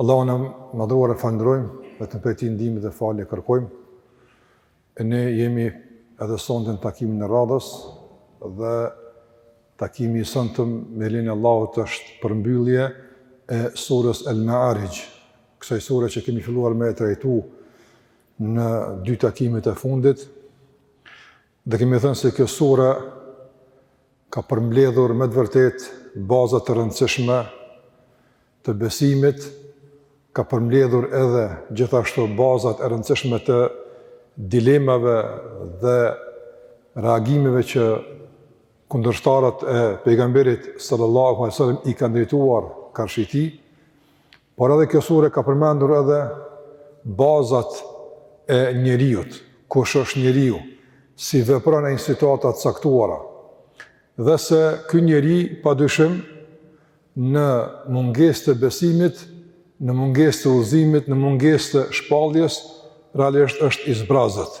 Allahun e madhruar e falënderojmë, vetëm prej tij ndihmë dhe falje kërkojmë. E ne jemi edhe sonte në takimin e radhës dhe takimi i sonte me lejen e Allahut është përmbyllje e surës El Ma'arij, kësaj sure që kemi filluar me e trajtu në dy takimet e fundit, Dhe kemi thënë se kjo sure ka përmbledhur me të vërtetë bazat e rëndësishme të besimit, ka përmbledhur edhe gjithashtu bazat e rëndësishme të dilemave dhe reagimeve që kundërshtarët e pejgamberit sallallahu alaihi wasallam i kanë drejtuar karshi tij, Por edhe kjo sure ka përmendur edhe bazat e njeriut, kush është njeriu, si vepron në situata të caktuara, dhe se ky njeri pa dyshim në mungesë të besimit, në mungesë të udhëzimit, në mungesë të shpalljes, realisht është i zbrazët.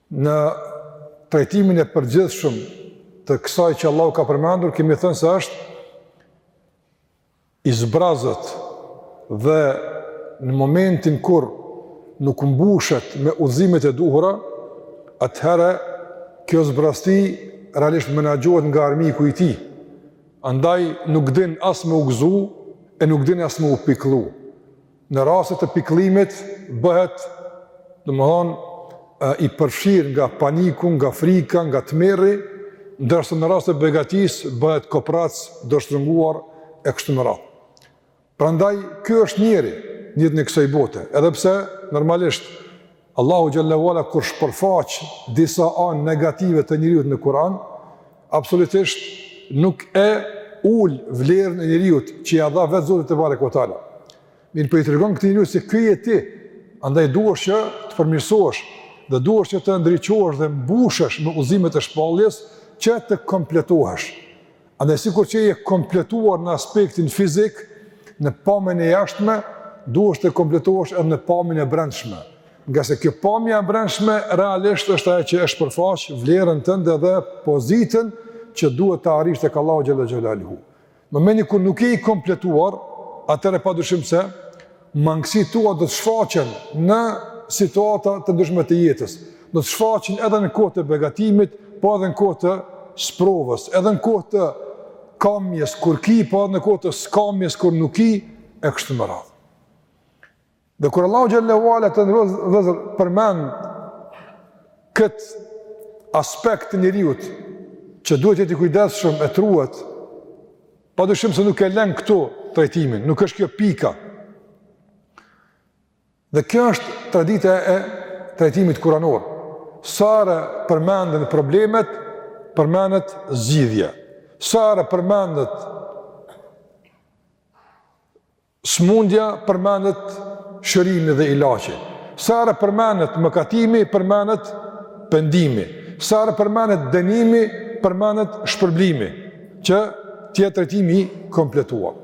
Në trajtimin e përgjithshëm të kësaj që Allahu ka përmendur, kemi thënë se është i zbrazët dhe në momentin kur nuk mbushet me udhëzimet e duhura, atëherë kjo zbrazëti realisht menaxhohet nga armiku i tij. Andaj nuk din as me u gëzu e nuk din as me u pikëllu. Në rastet e pikëllimit bëhet, domethënë, i përfshirë nga paniku, nga frika, nga tmerri, ndërsa në rastet e begatisë bëhet koprrac, dorështrënguar e kështu me radhë. Prandaj ky është njeri, njeri i kësaj bote, edhe pse normalisht Allahu xhel-le ue ala kur shpërfaq disa anë negative të njeriut në Kur'an, absolutisht nuk e ul vlerën e njeriut që ia dha vetë Zoti tebareke ue teala. Mirëpo i tregon këtij njeriu se ky je ti, andaj duhesh që të përmirësohesh dhe duhesh që të ndriçohesh dhe mbushesh me udhëzimet e shpalljes që të kompletohesh. Andaj sikur që je kompletuar në aspektin fizik, në pamjen e jashtme, duhesh të kompletohesh edhe në pamjen e brendshme. Ngase kjo pamja e brendshme realisht është ajo që e shpërfaq vlerën tënde dhe pozitën që duhet ta arrish tek Allahu xhel-le xhelaluhu. Në momentin kur nuk je i kompletuar, atëherë padyshim se Mangësitë tua do të shfaqen në situata të ndryshme të jetës. Do të shfaqen edhe në kohë të begatimit, po edhe në kohë të sprovës, edhe në kohë të kamjes kur ki, po edhe në kohë të skamjes kur nuk ki, e kështu me radhë. Dhe kur Allahu xhel-le ue ala të ndrozë përmend kët aspekt të njeriut që duhet të jetë i kujdesshëm e të ruhet Padyshim se nuk e lën këtu trajtimin, nuk është kjo pika. Dhe kjo është tradita e trajtimit kuranor. Sa herë përmenden problemet, përmendet zgjidhja. Sa herë përmendet Sëmundja përmendet shërimi dhe ilaçi. Sa herë përmendet mëkatimi, përmendet pendimi. Sa herë përmendet dënimi, përmendet shpërblimi, që të jetë trajtimi i kompletuar.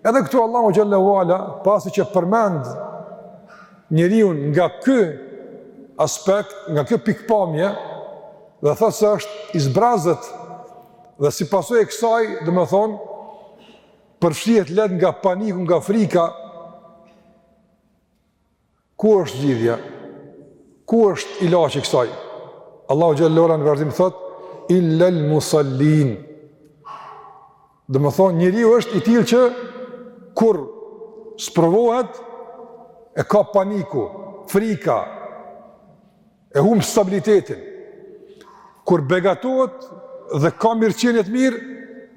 Edhe këtu Allahu xhelle ue ala pasi që përmend njeriun nga ky aspekt, nga kjo pikëpamje, dhe thotë se është i zbrazët dhe si pasojë e kësaj, domethënë, përfshihet let nga paniku, nga frika, ku është zgjidhja, ku është ilaçi i kësaj? Allahu xhelle ue ala në vazhdim thotë, illel musallin. Domethënë, njeriu është i tillë që, kur sprovohet, e kap paniku, frika, e humb stabilitetin, kur begatohet dhe ka mirëqenie të mirë,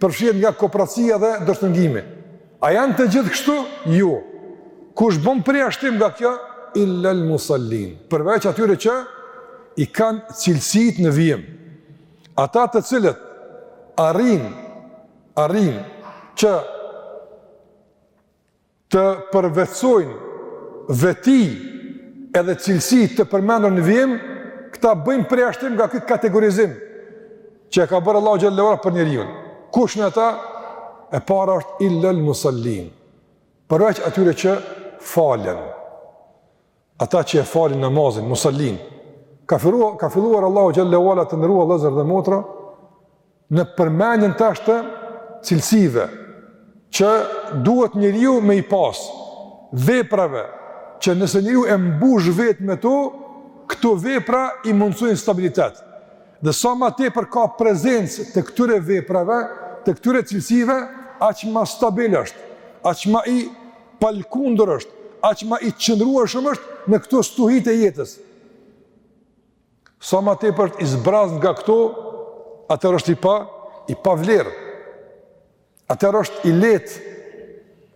përfshihet nga koprracia dhe dorështrëngimi. A janë të gjithë kështu? Jo. Kush bën përjashtim nga kjo? Illel musallin. Përveç atyre që i kanë cilësitë në vijim. Ata të cilët arrijnë, arrijnë që të përvetësojnë veti edhe cilësi të përmendur në vijim, këta bëjnë përjashtim nga ky kategorizim që e ka bërë Allahu xhelle ue ala për njeriun. Kush janë ata? E para është illal musallin. Përveç atyre që falen. Ata që e falin namazin, musallin, ka filluar, ka filluar Allahu xhelle ue ala, të nderuar vllezër dhe motra, në përmendjen tash të cilësive, që duhet njeriu me i pas, veprave, që nëse njeriu e mbush veten me to, këto vepra i mundësojnë stabilitet. Dhe sa ma tepër ka prezencë të këtyre veprave, të këtyre cilësive, aq ma stabil është, aq ma i palëkundur është, aq ma i qëndrueshëm është në këto stuhi të jetës. Sa ma tepër është i zbrazët nga këto, atëherë është i pa i pavlerë. Atëherë është i lehtë.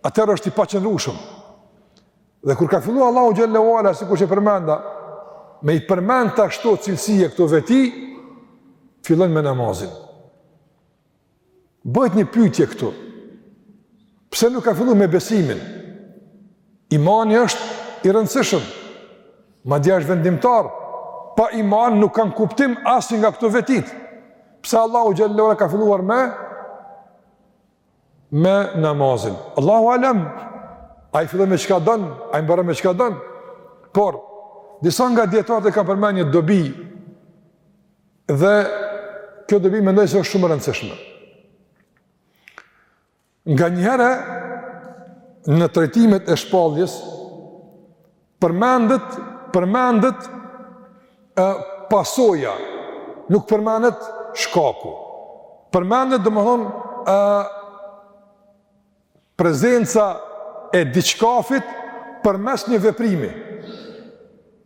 Atëherë është i paqëndrueshëm. Dhe kur ka filluar Allahu xhelle ue ala sikur që përmenda, me i përmend tash këto cilësi e këto veti, fillon me namazin. Bëhet një pyetje këtu. Pse nuk ka filluar me besimin? Imani është i rëndësishëm. Madje është vendimtar. Pa iman nuk kanë kuptim asnjë nga këto vetit. Pse Allahu xhelle ve ala ka filluar me me namazin? Allahu alem. Ai fillon me çka don, ai mbaron me çka don. Por disa nga dijetarët e kanë përmendur një dobi Dhe kjo dobi mendoj se është shumë e rëndësishme. Nganjëherë në trajtimet e shpalljes përmendet përmendet pasoja, nuk përmendet shkaku. Përmendet domthon ë Prezenca e diçkafit përmes një veprimi,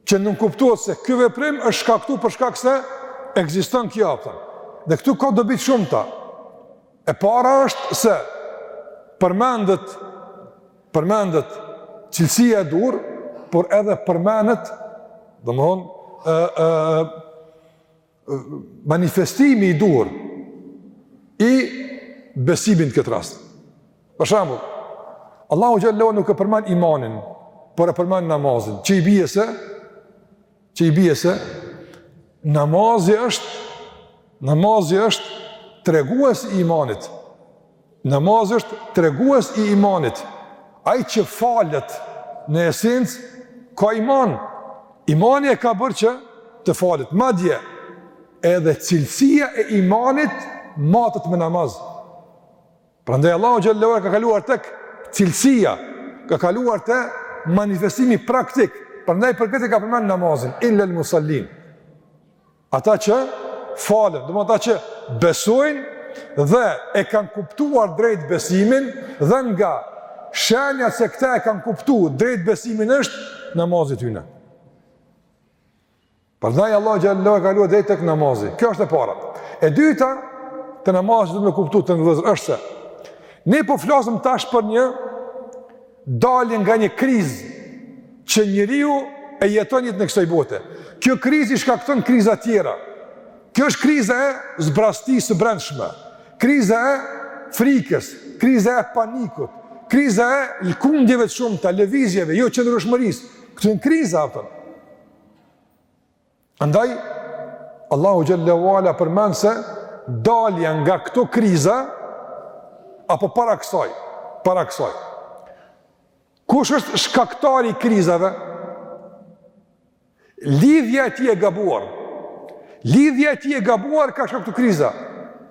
që nënkuptohet se ky veprim është shkaktuar për shkak se ekziston kjo apo ta. Dhe këtu ka dobi të shumta. E para është se përmendet përmendet cilësia e duhur, por edhe përmendet, domthon, ë ë manifestimi i duhur i besimit në këtë rast. Për shembull, Allahu xhelle nuk e përmen imanin, por e përmen namazin, që i bje se, që i bje se, namazi është, namazi është tregues i imanit, Namazi është tregues i imanit. Ai që falet në esencë ka iman. Imani e ka bërë që të falet. Madje edhe cilësia e imanit matet me namaz. Prandaj Allahu xhelle ka kaluar tek cilësia, ka kaluar te manifestimi praktik. Prandaj për këtë ka përmend namazin, illal musallin. Ata që falen, domethënë ata që besojnë dhe e kanë kuptuar drejt besimin dhe nga shenjat se këta e kanë kuptu drejt besimin është namazi i tyne. Prandaj Allahu xhelle ka kaluar drejt tek namazi. Kjo është e para. E dyta, te namazi do me kuptu, të nderuar vëllezër, është se ne po flasëm tash për një dalje nga një krizë që njeriu e jeton në kësoj bote. Kjo krizë i shkakton kriza tjera. Kjo është kriza e zbrastisë së brendshme, kriza e frikës, kriza e panikut, kriza e lkundjeve të shumta, levizjeve, joqëndrueshmërisë. Këto janë kriza, ato. Andaj, Allahu xhelle ue ala përmend se dalja nga këto kriza, apo para kësaj, para kësaj. Kush është shkaktari i krizave? Lidhja ti e gabuar. Lidhja ti e gabuar ka shkak të kriza.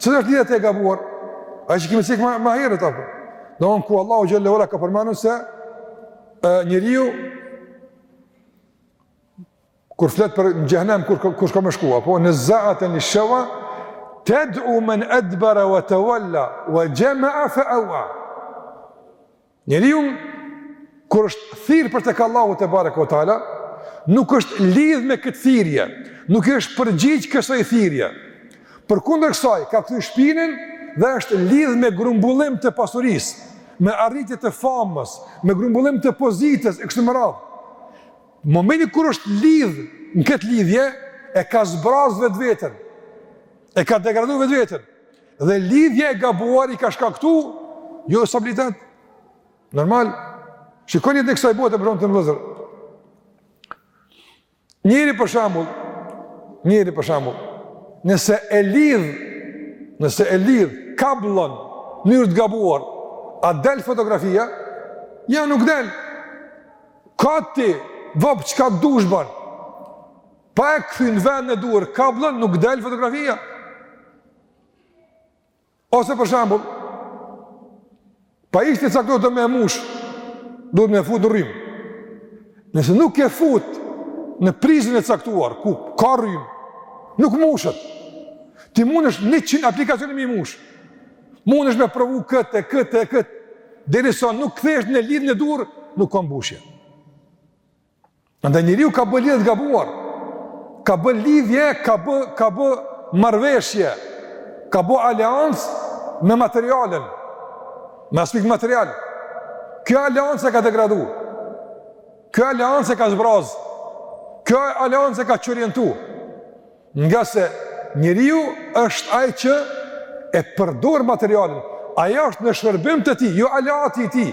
Cila është lidhja e tij e gabuar? Ajo që kemi cek ma, ma herët, apo? Në atë ku Allahu xhelle ue ala ka përmend se njeriu Kur flet për xhehnem kur kush ka me shku, apo nezza'aten lishawa tad'u man adbara wa tawalla wa jama'a fa awa. Njeriu kur është thirr për tek Allahu tebareke ue teala, nuk është lidh me këtë thirrje, nuk i është përgjigj kësaj thirrje. Përkundër kësaj, ka kthy shpinën dhe është lidh me grumbullim të pasurisë, me arritje të famës, me grumbullim të pozitës e kështu me radhë. Momenti kur është lidh në këtë lidhje, e ka zbraz vetveten, e ka degradu vetveten, dhe lidhja e gabuar i ka shkaktu jostabilitet, normal, shikoni jetën e kësaj bote, për shembull televizor. Njeri për shembull, njeri për shembull, nëse e lidh, nëse e lidh, kabllon në mënyrë të gabuar, a del fotografia, a nuk del, Ka ti, vop, çka dush ban? Pa e kthy në vendin e duhur kabllon nuk del fotografia. Ose për shembull, pajisjet e caktuara me i mush, duhet me fut në rrymë. Nëse nuk e fut në prizën e caktuar, ku ka rrymë, nuk mushet. Ti munesh 100 aplikacione me i mush. Munesh me provu këtë, këtë, këtë, derisa nuk kthehesh në lidhjen e duhur, nuk ka mbushje. Andaj njeriu ka bë lidhje të gabuar, ka bë lidhje, ka bë, ka bë marrëveshje, ka bë aleancë me materialen, me aspekt material. Kjo aleancë e ka degradu, kjo aleancë e ka zbraz, kjo aleancë e ka çorientu, Ngase njeriu është ai që e përdor materialen, ajo është në shërbim të tij, jo aleati i tij.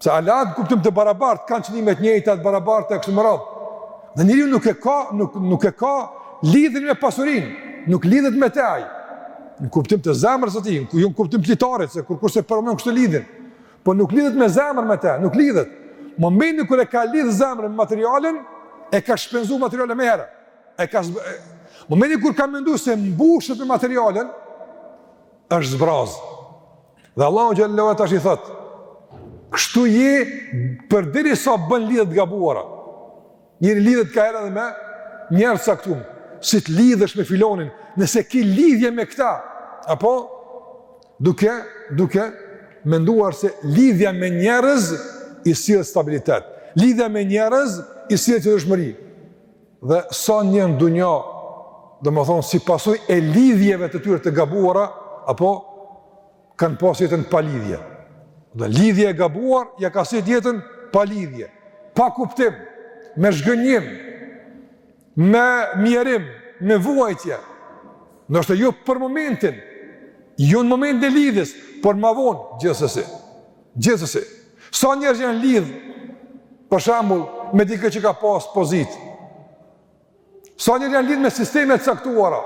Se aleat në kuptim të barabartë, kanë qëllime të njëjta të barabarta e kështu me radhë. Dhe njeriu nuk e ka nuk nuk e ka lidhjen me pasurinë, nuk lidhet me të ai. Në kuptim të zemrës së tij, jo në kuptim të litarit, se kur kurse përmend kështu lidhjen. Po nuk lidhet me zemër me të, nuk lidhet. Momentin kur e ka lidh zemrën me materialen, e ka shpenzu materialen me herë. e ka zb... Momenti kur ka mendu se mbushet me materialen, është zbraz. Dhe Allahu xhel-le tash i thotë, kështu je përderisa bën lidhjet e gabuara. Njeri lidhet kaherë me njerëz caktum, si të lidhesh me filonin, nëse ki lidhje me këta, apo duke, duke menduar se lidhja me njerëz i sjell stabilitet, lidhja me njerëz i sjell qëndrueshmëri. Dhe sa njerëz në dunja, domethënë, si pasojë e lidhjeve të tyre të gabuara, apo kanë pas jetën pa lidhje. Dhe lidhja e gabuar ja ka sjell jetën pa lidhje, pa kuptim, me zhgënjim, me mjerim, me vuajtje. Ndoshta jo për momentin, jo në momentin e lidhjes, por ma vonë, gjithsesi. Gjithsesi, sa njerëz janë lidh për shembull me dikë që ka pas pozitë. Sa njerëz janë lidh me sisteme të caktuara,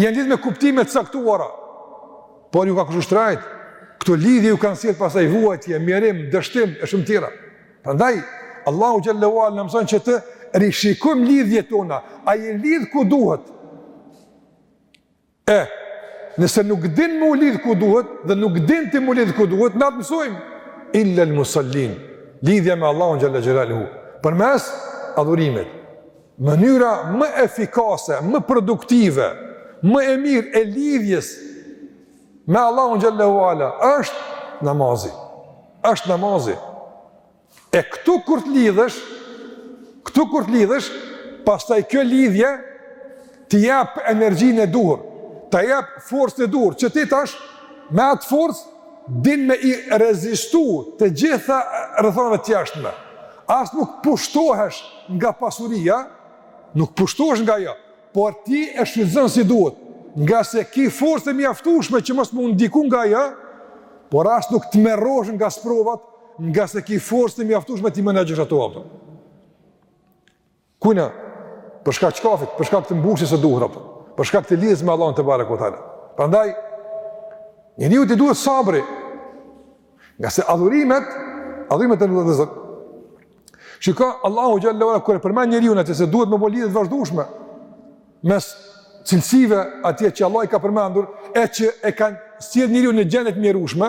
janë lidh me kuptime të caktuara. Por ju ka kushtu shtrejt. Këto lidhje ju kanë sjell pastaj vuajtje, mjerim, dështim e shumë tjera. Prandaj Allahu xhel-le ue ala na mëson që të rishikojmë lidhjet tona, a jemi lidh ku duhet? E, nëse nuk din m'u lidh ku duhet, dhe nuk din ti m'u lidh ku duhet, ne të mësojmë, il-lal musal-lin, lidhja me Allahun xhel-le xhelaluhu, përmes adhurimit, mënyra më efikase, më produktive, më e mirë e lidhjes me Allahun xhel-le ue ala, është namazi, është namazi, E këtu kur të lidhesh, këtu kur të lidhesh, pastaj kjo lidhje ta jap energjinë e duhur, ta jap forcën e duhur, që ti tash me atë forcë din me i rezistu të gjitha rrethanave të jashtme. As nuk pushtohesh nga pasuria, nuk pushtohesh nga ajo, por ti e shfrytëzon si duhet, ngase ki forcë të mjaftushme që mos me u ndiku nga ajo, por as nuk tmerrohesh nga sprovat, ngase ki forcë të mjaftueshme t'i menaxhosh ato apo. Kjo, për shkak të çkafit, për shkak të mbushjes së duhur apo. Për shkak të lidhjes me Allahun tebareke ue teala. Prandaj njeriut i duhet sabri. Ngase adhurimet, adhurimet e Allahut. Shikoje Allahu xhel-le ue ala kur përmend njeriun atë se duhet me lidhje të vazhdueshme mes cilësive atje që Allahu i ka përmendur, e që e kanë sjell njeriun në gjendje të mjerushme,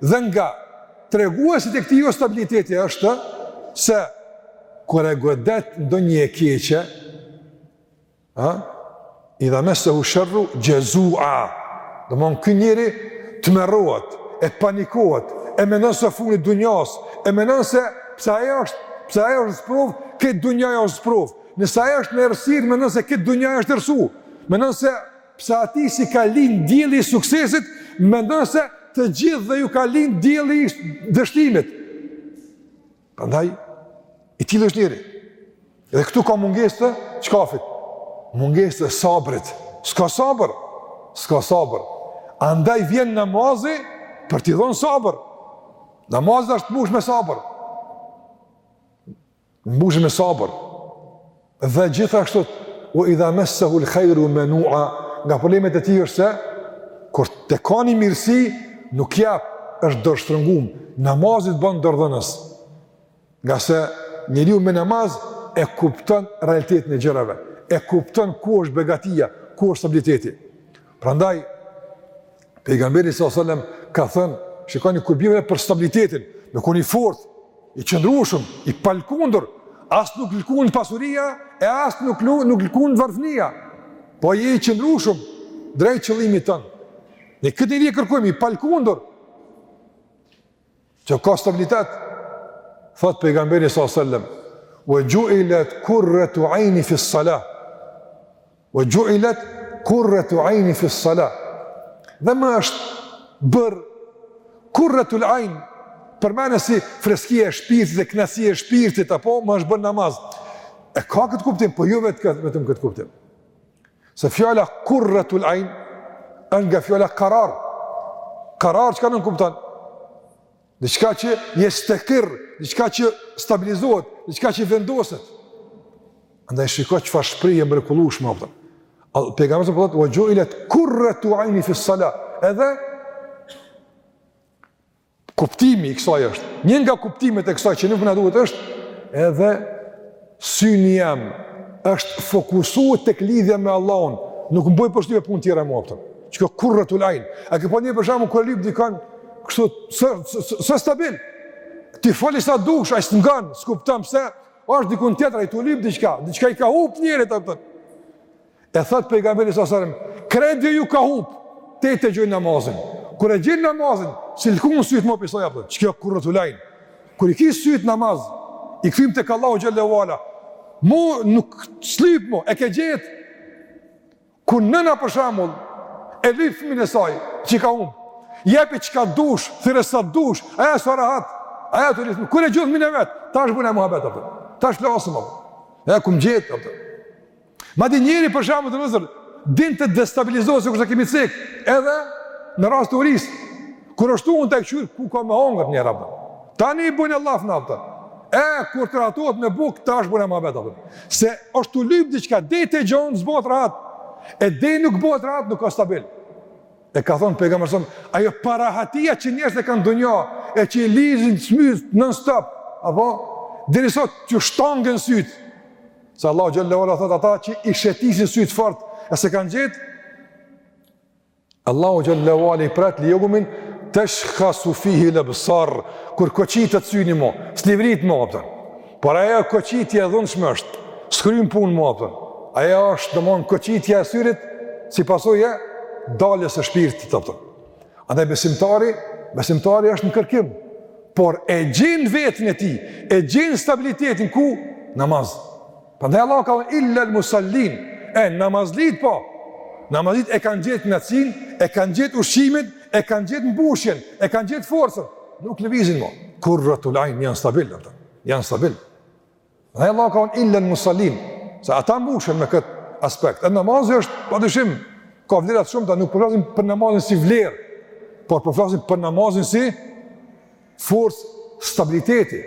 Dhe nga treguesit e këtij jostabiliteti është se kur e godet ndonjë e keqe, ha? Idha messehu sherru xhezua. Domethënë ky njeri të tmerrohet, e panikohet, e mendon se fundi i dunjas, e mendon se pse ai është, pse ai është sprov, krejt dunjaja është sprov. Nëse ai është në errësirë, mendon se krejt dunja është errësu. Mendon se Pse atij s'i ka lind dielli i suksesit, mendon se të gjithëve ju ka lind dielli i dështimit. Prandaj i tillë është njeri. Dhe këtu ka mungesë të çkafit. Mungesë të sabrit. S'ka sabër. S'ka sabër. Andaj vjen namazi për t'i dhënë sabër. Namazi është mbush me sabër. mbush me sabër, dhe gjithashtu, ue idha messehul khajru menua, nga problemet e tij është se, kur e kap një mirësi, nuk jap, është dorështrëngum, namazi t'bon dorëdhënës, ngase njeriu me namaz e kupton realitetin e gjërave, e kupton ku është begatia, ku është stabiliteti. Prandaj, Pejgamberi sa selam ka thënë, shikoni kërkojmë për stabilitetin, me kon i fort, i qëndrueshëm, i palkundur, as nuk t'lkund pasuria e as nuk t'lu, nuk t'lkund varfnia. Po je i qëndrueshëm drejt qëllimit tënd. Ne këtë njeri e kërkojmë i palkundur. Që ka stabilitet, thot pejgamberi sa sellem, wa xhuilet kurratu ajni fis salah, wa xhuilet kurratu ajni fis salah, dhe më është bërë kurratul ajn, përmendet si freskia e shpirtit dhe knasia e shpirtit, apo më është bërë namaz, e ka këtë kuptim, po jo jo vetë këtë, vetëm këtë kuptim. Se fjala kurratul ain është nga fjala karar. Karar çka nënkupton? Diçka që jestekir, diçka që stabilizohet, diçka që vendoset. Andaj shiko çfarë shprehje e mrekullueshme a kupton. Pejgamberi po thotë, "Wa ju'ilat kurratu 'aini fi s-salah." Edhe Kuptimi i kësaj është, një nga kuptimet e kësaj që neve na duhet është edhe syni jem është fokusu tek lidhja me Allahun, nuk më bojn përshtypje punë tjera a kupton. Çka kurratul ain. A ke pa për shembull kur lyp dikon kështu s'është stabil. Ti foli sa dush, ai s'ngan, s'kupton se është dikun tjetër ai tu lyp diçka, diçka i ka humb njerit a kupton. E thot pejgamberi alejhi selam, krejt dhe ju ka hup, te te gjojnë namazin. Kur e gjon namazin, si lëku më sytë më pisoj, kupton, që kjo kurratul ajn. Kur i ki sytë namaz, i kthen tek Allahu xhelle ve ala, mo nuk s'lip mo, e ke gjet. Kur nëna për shembull, e lip fëmin e saj, që ka hup, jepi çka dush, thirre sa dush, ajo s'a rahat, ajo tu lip, kur e gjon fminë e vet, tash bun muhabet, tash flasim, ja e kum gjet, kupton. Madje njeri për shembull vëllezër, din të destabilizohet sikurse kemi cek, edhe në rast të urisë. Kur është unt e kqyr, ku ka me hongër një rabë. Tani i bën Allah nafta. E kur të rahatohet me bukë, tash bën muhabet apo. Se është tu lyp diçka deri ta gjon s'bohet rahat. E deri nuk bëhet rahat, nuk a stabil. E ka thonë pejgamberi, ajo parahatia që njerëzit e kanë në dunja e që i lëvizin sytë non stop, apo deri sot që shtangen syt, Se Allahu xhelle ve ala thot ata që i shetisin syt fort e s'e kanë gjet. Allahu xhelle ve ala i pret li jeumin teshhasu fihil ebsar kur koçitet syni mo, s'lëvrit mo, kupton. Por ajo koçitje e dhunshme është. S'kryn punë mo, kupton. Ajo është domon koçitja e syrit si pasojë e daljes së shpirtit, kupton. Andaj besimtari, besimtari është në kërkim, por e gjen vetën e tij, e gjen stabilitetin ku namaz. Prandaj Allahu ka thënë illal musallin, e namazlitë po. Namazlitë e kanë gjetë knaqsinë, e kanë gjetë ushqimin, e kanë gjetë mbushjen, e kanë gjetë forcën, nuk lëvizin më. Kurratul ajn janë stabil ata. Janë stabil. Prandaj Allahu ka thënë illal musallin, se ata mbushen me këtë aspekt. E namazi është, pa dyshim, ka vlera të shumta, nuk po flasim për namazin si vlerë, por po flasim për namazin si forcë stabiliteti,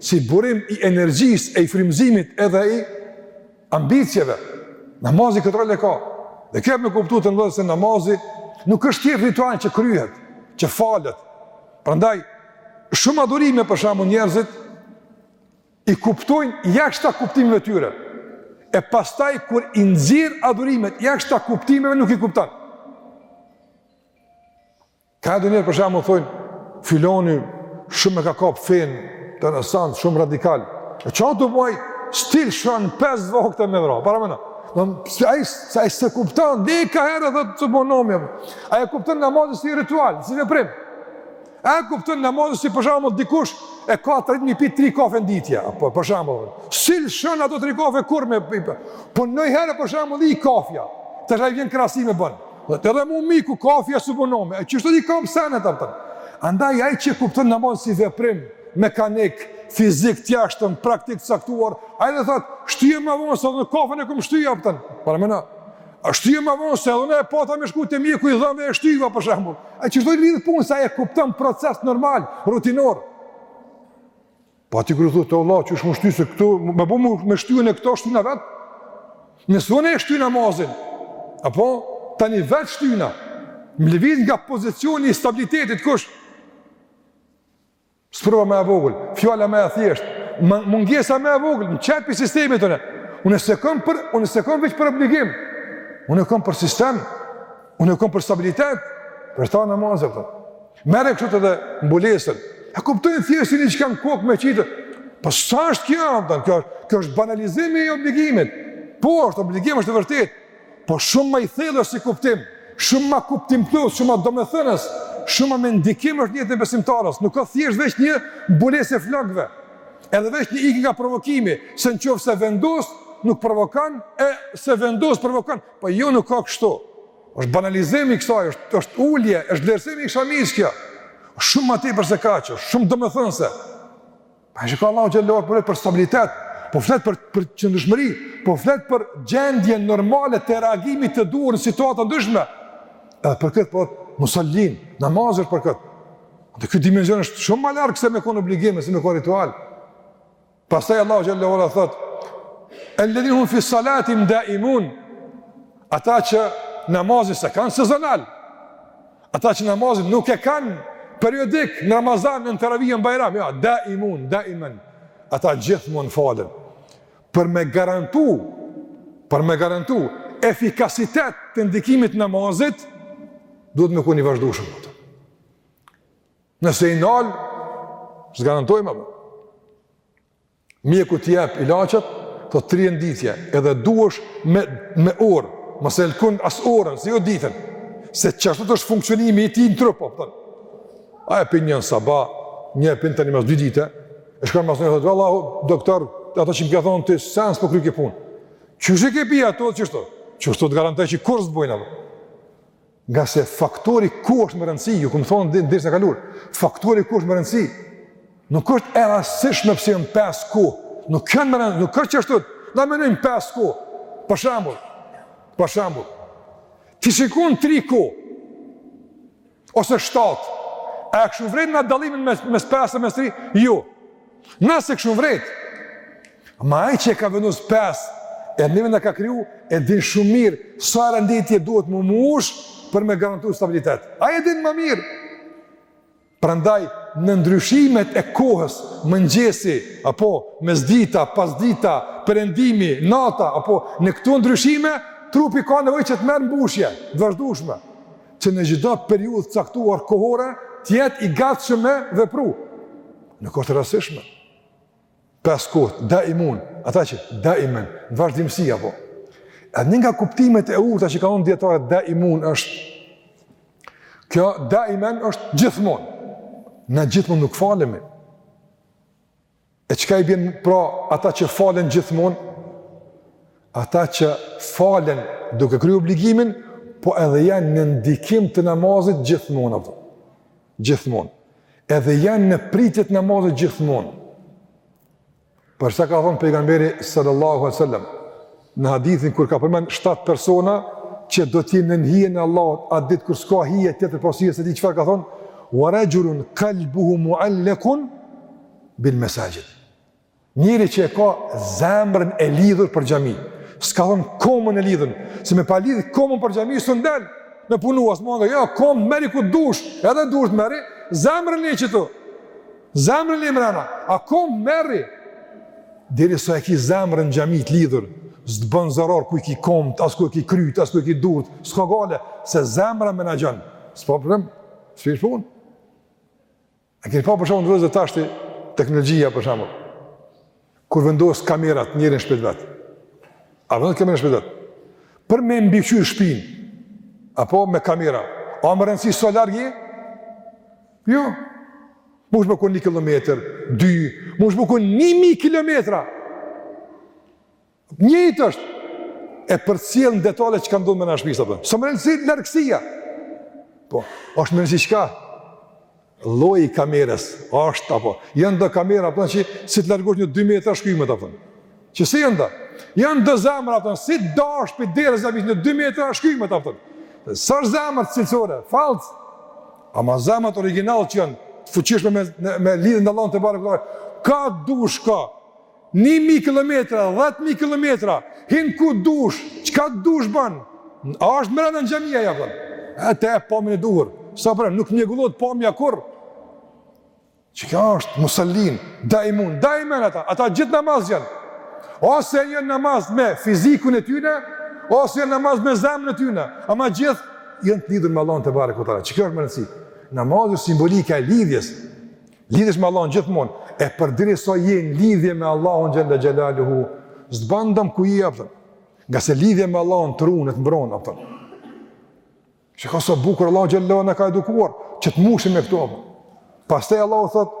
si burim i energjisë, e i frymëzimit edhe i ambicjeve. Namazi këtë rol e ka. Dhe kemi me kuptu vëllezër se namazi nuk është thjesht ritual që kryhet, që falet. Prandaj, shumë adhurime për shembull njerëzit, i kuptojnë jashta kuptimeve tyre, e pastaj kur i nxjerr adhurimet jashta kuptimeve nuk i kupton. Ka edhe njerëz për shembull të thojnë, filani shumë e ka kap fenë, të në sandë shumë radikal, e qa të muaj, s't'i lshon 5 vakte me vra, paramendo. Se ai se ai s'e kupton, dhe ka herë thotë subhanallahu. Ai e kupton namazin si ritual, si veprim. A e kupton namazin si për shembull dikush e ka dëshirë me i pi tri kafe në ditë, po për shembull, si lëshën ato tri kafe kurrë pa i pi pa, po nëse një herë për shembull i ik kafja, të shaj vjen krasime bënë, thotë edhe m'u m'iku kafja s'u bo nami, e qysh t'di kam senet a po tani, andaj ai që kupton namazin si veprim, mekanik, fizik, t'jashtëm, praktik, t'caktuar, ai edhe thotë, shtyje ma vonë, se edhe kafen e kemi shty a po tani, para mëna, A shtyje ma vonë se edhe unë e pata me shku te mjeku i dhëmbëve e shtyva për shembull. A çdo lloj punë se e kupton proces normal, rutinor. Po ti kur thotë Allah, qysh me shty se këtu me bo me shty ne këto shtyna vet. Nëse unë e shty namazin. Apo tani vet shtyna. Më lëviz nga pozicioni i stabilitetit kush? Sprova më e vogël, fjala më e thjeshtë, mungesa më e vogël, më qet pi sistemi tonë. Unë s'e kam për, unë s'e kam veç për obligim. Unë e kam për sistem. Unë e kam për stabilitet. Për ta namazi është a po. Merre kështu edhe mbulesën. E kuptojnë thjesht një diçka n'kokë me qitë. Po sa është kjo, kjo, kjo është banalizim i obligimit. Po, është obligim, është e vërtetë. Po shumë më i thellë është si kuptim, shumë më kuptimplotë, shumë më domethënës, shumë me ndikim është në jetën e besimtares, nuk a thjesht veç një mbulesë e flokëve, edhe veç një ikje nga provokimi, se në qofë e vendos, nuk provokon, e s'e vendos, provokon, po jo nuk a kështu, është banalizim i kësaj, është, është ulje, është zhvlerësim i shamisë kjo, shumë më tepër se kaq, shumë domethënëse, A e shikon Allahu xhelle po flet për stabilitet, po flet për për qëndrueshmëri, po flet për gjendje normale të reagimit të duhur në situata t'ndryshme. Edhe për këtë po musal-lin, namazi është për këtë. Dhe ky dimension është shumë më larg se me konë obligim, se me konë ritual. Pastaj Allahu xhel-le ue ala thotë: "El-ledhine hum fi salatihim daimun." Ata që namazin s'e kanë sezonal. Ata që namazin nuk e kanë periodik në Ramazan, në Teravia, n'Bajram, jo, daimun, daimen, ata gjithmonë falen. Për me garantu, për me garantu efikasitet të ndikimit t'namazit, duhet me konë i vazhdueshëm. Nëse i nal, s'garantojmë, a po. mjeku kur t'jep ilaçet, thotë tri në ditë, edhe duhesh me, me orë, mos e lëkun as orën, se jo ditën, se qashtu është funksionimi i tij në trup, a po tani. Po ai e pi një n'sabah, një e pi ti një mas dy dite, e shkon mas një, thotë vallah, doktor, ato që më ke thonë, ti sen s'po kryjke punë. Qysh i ke pi ato? Thotë qeshtu. Qeshtu t'garantoj që kurrë s't'bojnë, ato? Nga se faktori kohë është me rëndësi, ju kom thonë dhe në kaluar, faktori kohë është me rëndësi, nuk është e rastësishme pse janë pesë kohë, nuk kënë më rëndësi, nuk është që është na menojmë pesë kohë, për shembull, për shembull, ti shikon tri kohë, ose shtatë, a e kështu vrejtë na dallimin mes, mes pesë e mes tri, ju, Nëse kështu vrejt. Ma ai që e ka vendos pesë, e neve na ka kriju, e din shumë mirë sa renditje duhet me u mush për me garantu stabilitet. Ai e din ma mirë. Prandaj në ndryshimet e kohës, mëngjesi apo mesdita, pasdita, perëndimi, nata apo në këto ndryshime, trupi ka nevojë që të merr mbushje, të vazhdueshme, që në çdo periudhë caktuar kohore të jetë i gatshëm me vepru. Në kohë të rastishme. Pesë kohët, daimun, ata që daimen, në vazhdimësi, apo. E një nga kuptimet e urta që kanë dhanë dijetarët e daimun është, kjo daimen është gjithmonë. Na gjithmonë nuk falemi. E çka i bjen pra ata që falen gjithmonë? Ata që falen duke kry obligimin, po edhe janë në ndikim të namazit gjithmonë, apo. Gjithmonë. Edhe janë në pritje të namazit gjithmonë. Pse ka thonë pejgamberi sallallahu alaihi wasallam në hadithin kur ka përmend 7 persona që do të jenë nën hijen e Allahut atë ditë kur s'ka hije tjetër pos hijes së tij çfarë ka thonë wa rajulun qalbuhu mu'allakun bil masajid. Njeri që e ka zemrën e lidhur për xhami, s'ka thonë komën e lidhur, se me pa lidh komën për xhami s'un del me punu as manga, jo, komt merri ku dush, edhe durt merri, zemrën le qitu. Zemrën le mrena, a komt merri. Derisa e ki zemrën xhami të lidhur, s'të bën zarar ku i ki komt, as ku i ki kryt, as ku i ki durt, s'ka gale, se zemra menaxhon. S'po problem, s'po punë. A keni pa për shembull ndërsa tashti teknologjia për shembull kur vendos kamerat njeri në shpi të vet. A vendos kamerat në shpi të vet? Për me mbikëqyr shpinë apo me kamera. A me rëndësi sa larg je? Jo. Mund të bëkon 1 kilometër, 2, mund të bëkon 1000 kilometra. Njëjtë është e përcjell në detale çka ndodh mrena shpisë apo. S'është me rëndësi largësia. Po, është me rëndësi çka? Lloji i kamerës, është apo? Janë do kamera apo që si të largosh nja 2 metra s'kryn ato punë. Që si janë do? Janë do zemra apo si dalsh prej dere nja 2 metra s'kryn ato punë. S'janë zemra cilësore, fals. Ama zemra origjinal që janë fuqishme me me lidhjen e Allahut tebare. Ka dush shko. Një mijë kilometra, dhjetë mijë kilometra, hin ku dush, çka dush ban. A është mbrenda në xhami a jo. Atë e pamë në duhur. Se pra nuk mjegullohet pamja kurr. Çka është musallin, daimun, daimen ata, ata gjithë në namaz janë. Ose janë në namaz me fizikun e tyre, ose janë në namaz me zemrën e tyre. Ama gjithë janë të lidhur me Allahun tebareke ve teala. Çka është me rëndësi? Namazi simbolika e lidhjes. Lidhesh me Allahun gjithmonë, e përderisa je në lidhje me Allahun xhele xhelaluhu, s'të ban dam ku je, kupton, ngase lidhja me Allahun të run, të mbron, kupton. Shiko sa bukur Allahu xheleshanuhu na ka edukuar, që të mbushemi me këto, kupton. Pastaj Allahu thotë,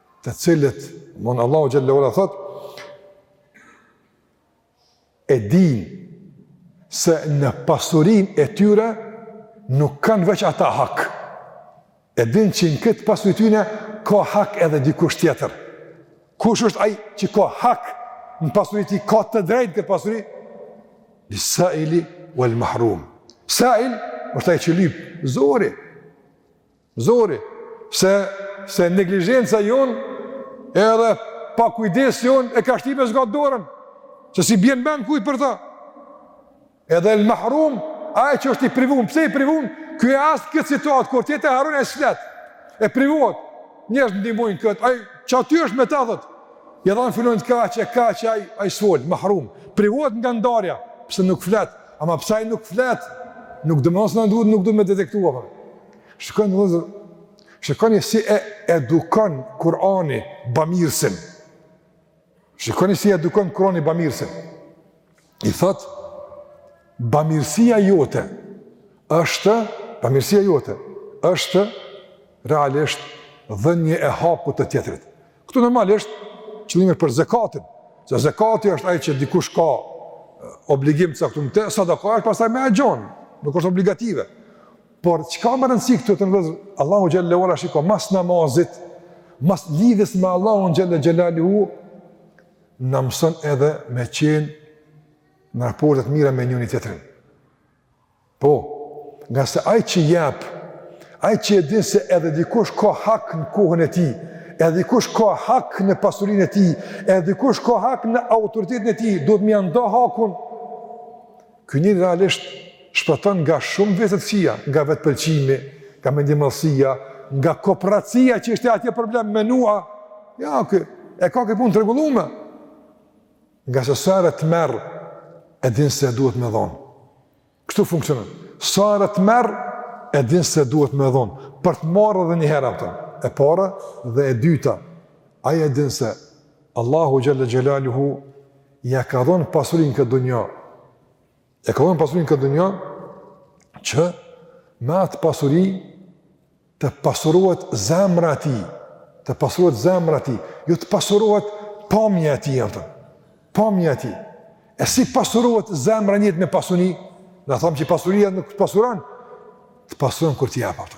të cilët, mon Allahu xhele ve ala thotë, e dinë se në pasurinë e tyre nuk kanë veç ata hak. E dinë që në këtë pasuri të tyre ka hak edhe dikush tjetër. Kush është ai që ka hak në pasurinë e tij, ka të drejtë në këtë pasuri? Lis-saili wal mahrum. Sail është ai që lyp zori. Zori, se, se neglizhenca jonë edhe pakujdesia jonë e ka shti me zgjatë dorën, se s'i bjen mend kujt për ta. Edhe el mahrum, ai që është i privum, pse i privum, ky është në këtë situatë, kur ti e harron se s'flet, e privuat, njerëzit ndihmojnë këtë, ai që aty është me ta dhanë, ia dhanë filanit kaq, kaq, ai ai s'fol, mahrum, privuat nga ndarja, pse nuk flet, ama pse ai nuk flet, nuk domethënë se nuk duhet, nuk duhet me detektua, për. Shikoni vëllezër, shikoni si e edukon Kurani bamirësin. Shikoni si e edukon Kurani bamirësin. I thotë bamirësia jote është bamirësia jote është realisht dhënie e hakut të tjetrit. Këtu normalisht qëllimi për zakatin, se zakati është ai që dikush ka obligim të caktuar, sadaka është pastaj ma e gjanë, nuk është obligative. Por çka me rëndësi këtu, vëllezër, Allahu xhele ve ala shiko mas namazit, mas lidhjes me Allahun xhele xhelaluhu na mëson edhe me qenë në raporte të mira me njëri tjetrin. Po, ngase ai që jep, ai që e din se edhe dikush ka hak në kohën e tij, edhe dikush ka hak në pasurinë e tij, edhe dikush ka hak në autoritetin e tij, duhet me ia nda hakun. Ky njeri realisht shpëton nga shumë vetëtepsia, nga vetëpëlqimi, nga mendjemadhësia, nga koprracia që ishte atje problem menu, ja, ky e ka këtë punë të rregullume, ngase sa herë të merr, e din se duhet me dhonë. Kështu funksionon. Sa herë të merr, e din se duhet me dhonë. Për të marrë edhe një herë, apo, e para dhe e dyta, ai e din se Allahu xhele xhelaluhu ia ka dhonë pasurinë në këtë dunja. Ia ka dhonë pasurinë në këtë dunja që me atë pasuri të pasurohet zemra e tij, të pasurohet zemra e tij, jo të pasurohet pamja e tij, apo. Pamja e tij. E si pasurohet zemra tjetër me pasuri? Na thamë që pasuria nuk të pasuron, të pasuron kur ti jep atë.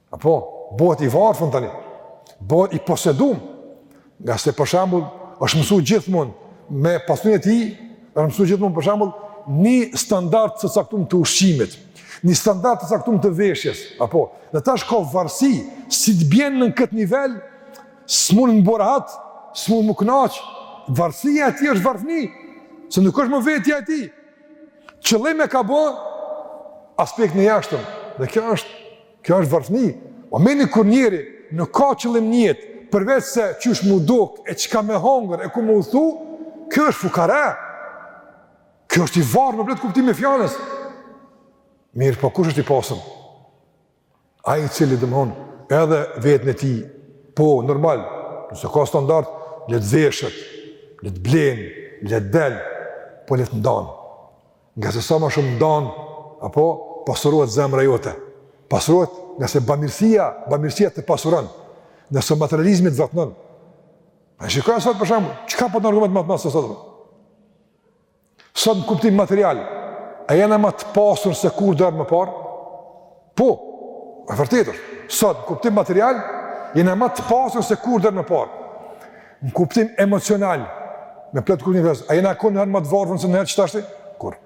Apo, bëhet i varfun tani, bëhet i posedum, ngase për shembull është mësu gjithmonë me pasuninë e tij, është mësu gjithmonë për shembull një standard të caktum të ushqimit, një standard të caktum të veshjes, apo, dhe tash ka varësi, si të bjen ky nivel, s'mun me bo rahat, s'mun me u knaqë, varësia e tij është varfëni, se nuk është më vetja e tij, qëllim e ka bo aspektin e jashtëm, dhe kjo është Kjo është varfni. Domethënë kur njeri nuk ka qëllim tjetër, përvec se qysh m'u dukë, e çka me hongër, e ku me udhëtu, kjo është fukare. Ky është i varfën me plot kuptimin e fjalës. Mirëpo kush është i pasun? Ai i cili domethonë, edhe veten e tij, po, normal, nëse ka standard, le të veshet, le të blen, le të del, po le të ndan. Ngase sa ma shumë ndan, apo pasurohet zemra jote, pasurohet ngase bamirësia, bamirësia të pasuron, ngase materializmi të varfnon. E shikoje sot për shembull, çka po don argument ma të madh se sot? Sot në kuptim material, a jena ma të pasur se kur do herë më parë? Po, e vërtetë është. Sot, në kuptim material, jena ma të pasur se kur do herë më parë. Në kuptim emocional, me plot kur një vëzë, a jena kon naherë ma të varfën se në erë të tashti? Kur?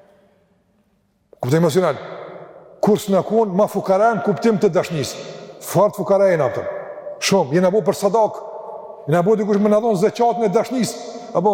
Kuptim emocional. Kurrë s'jena kon ma fukara në kuptim të dashnisë. Fort fukara jena, apo. Shumë, jena bo për sadakë. Jena bo dikush me na dhonë zeqatin e dashnisë. Apo,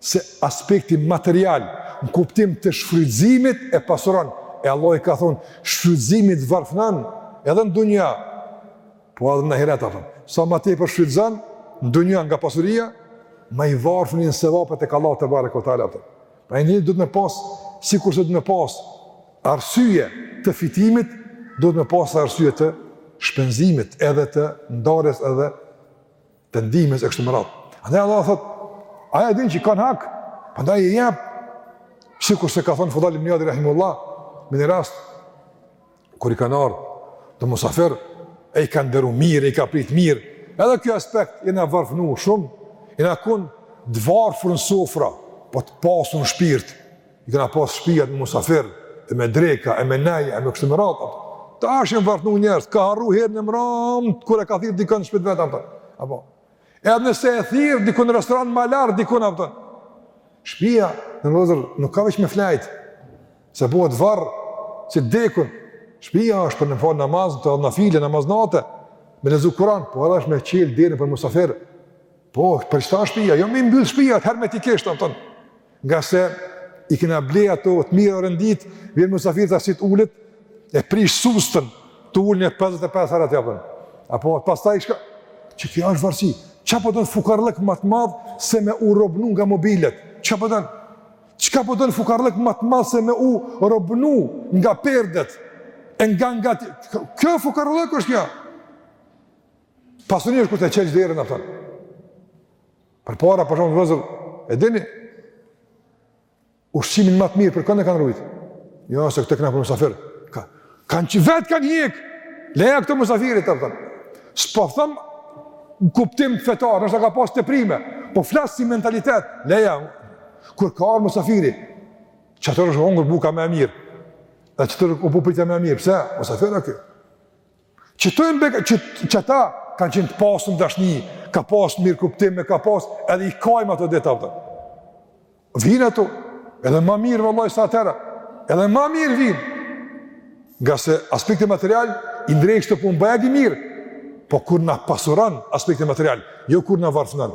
se aspekti material në kuptim të shfrytëzimit e pasuron, e Allahu ka thonë, shfrytëzimi të varfënon edhe në dunja, po edhe në ahiret, apo. sa ma tepër shfrytëzon, në dunja nga pasuria, ma i varfën je në sevape te Allahu tebareke ve teala, apo. Pra njeri duhet me pas, sikurse duhet me pas, arsye të fitimit, duhet me pas arsye të shpenzimit, edhe të ndarjes edhe të ndihmës e kështu me radhë. Andaj Allah thot, ai e din që kanë hak, andaj i jep, sikurse ka thonë Fudajl ibn Ijadi rahimehullah, me një rast, kur i kanë ardhë, do musafir, e i ka nderu mirë, e i ka prit mirë, edhe kjo aspekt, jena varfnu shumë, jena kon të varfër në sofra, po të pasun në shpirt, I kena pas shpijat me musafir, e me dreka, e me neja, e me kështu me radhë. Tash jena varfnu njerëz, ka harru herën e mramë, kur e ka thirrë dikën në shpi t'vet, a kupton. Apo. Edhe nëse e thirr dikën në restoran ma lartë, dikën, a kupton. Shpija, vëllezër, nuk ka veç me flejtë, se bëhet varr, si dekun. Shpija është për me falë namaz, edhe nafile, namaz nate, me lexu Kuran, po edhe është me çelë derën për musafirë. Po, për qëta shpija, jo me u mbyllë shpija, hermetikisht, a kupton. Ngase i kena ble ato të mira orendit, vjen musafir tash si t'ulet, e prish sustën të ulen 55 herë atje a kupton. Apo, pastaj çka, që kjo është varësi, çka po don fukarallëk ma të madh se me u robnu nga mobilet, çka po don, çka po don fukarallëk ma të madh se me u robnu nga perdet, e nga nga të, kjo fukarallëk është kjo, pasuni është kur të çelsh derën a kupton. Përpara, për shumë vëllezër, e dini, ushqimin ma të mirë, për kënd e kanë rujtë? Jo, se këtë kena për musafirë. Ka kon që vetë kanë hjekë, leja këtë musafirit, a kupton. S'po thom, në kuptim fetar, nashta ka pas teprime, po flas si mentalitet, leja, kur ka ardh musafiri, qatëherë është hongër buka ma e mirë, dhe qatëherë u bo pritja ma e mirë, pse, musafir a këtë? Që të imbe, që, që ata kanë qenë të pasun në dashni, ka pasë mirëkuptime, ka pasë edhe i kajmë ato ditë a kupton. Vijnë ato, edhe ma mirë vallahi se atëhera, edhe ma mirë vijnë. Ngase aspekti material, i ndreq këto punë bajagi mirë, po kur na pasuron aspekti material, jo kur na varfnon.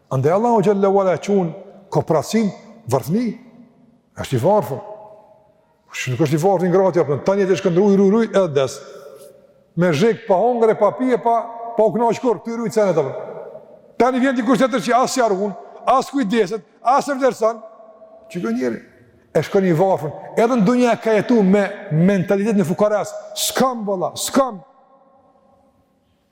Andaj Allahu xhele ue ala e qun kopracinë varfni. Është i varfër. Po kush nuk është i varfër i ngratë apo tanë jetën shkon ruj ruj edhe des. Me zhik pa hongër e pa pi e pa pa u kënaq kurrë tu i rujt centat. Tani vjen dikush tjetër që as i argun, as kujdeset, as e vlerëson. Çi do njëri? E shkon i varfër. Edhe në dunja ka jetu me mentalitet në fukaras. S'kam valla, s'kam.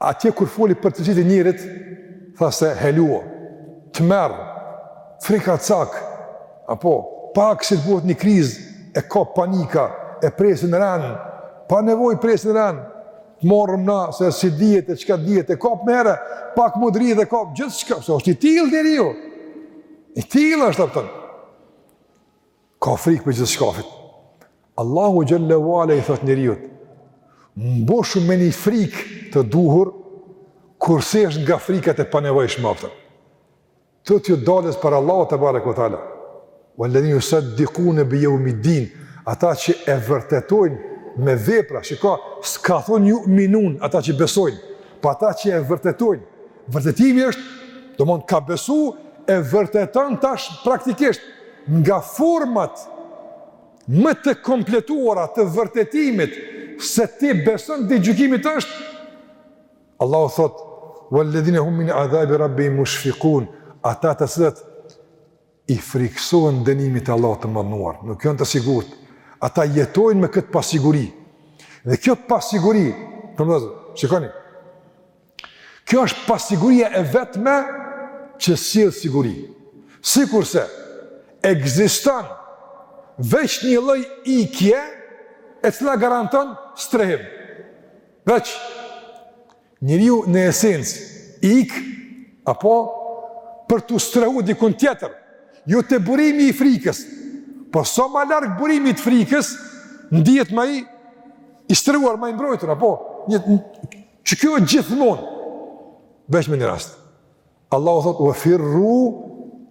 Atje kur foli për të gjithë njerit, tha se helua, të merr frika cak, apo, pak si të bëhet një krizë, e kap panika, e presin ren, pa nevojë presin ren, të marrim na, se s'dihet e çka dihet, e kap merre, pak me u dridh e kap, gjithçka, se është i till njeriu, i till është, a kupton. Ka frikë prej gjithçkafit. Allahu xhel-le ve ala i thotë njeriut, mbushu me një frikë të duhur, kursehesh nga frikët e panevojshme, a kupton. Të t'ju dalësh para Allahut tebareke ve teala. Vel-ledhine jusaddikune bi jevmid-din, ata që e vërtetojnë me vepra, shiko, s'ka thonë ju'minune, ata që besojnë, pa po ata që e vërtetojnë, Vërtetimi është, domethënë ka besu e vërteton tash praktikisht nga format më të kompletuara të vërtetimit se ti beson ditën e gjykimit është, Allahu thotë, wa ledhine hum min adhabi rabbihim mushfikun, ata të cilët i friksohen dënimit të Allahut të madhnuar, nuk janë të sigurt, ata jetojnë me këtë pasiguri, dhe kjo pasiguri, përmëzë, shikoni, Kjo është pasiguria e vetme që sjell siguri. Sikurse ekziston veç një lloj ikje e cila garanton strehim. Veç njeriu në esencë ik apo për t'u strehu dikun tjetër, jo te burimi i frikës. Po sa ma larg burimit të frikës, ndihet ma i strehuar, ma i mbrojtur apo një Që kjo gjithmonë, veç me një rast. Allahu thotë, ve firru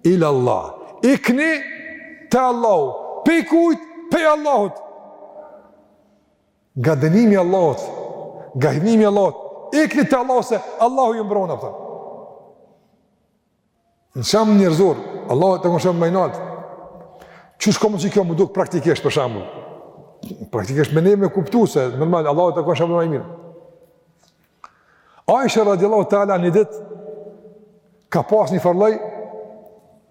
ila Allah. Ikni te Allahu, pej kujt, pej Allahut. Nga dënimi i Allahut, nga hidhnimi i Allahut, ikni te Allahu se Allahu ju mbron, a kupton. Një shembull njerëzor, Allahut i takon shembulli ma i naltë, ta shikojmë qysh kjo m'u duk praktikisht për shembull? Praktikisht me ne me kuptu se, normal, Allahut i takon shembulli ma i naltë. Aisha radiallahu ta'ala një ditë, ka pas një farë lloj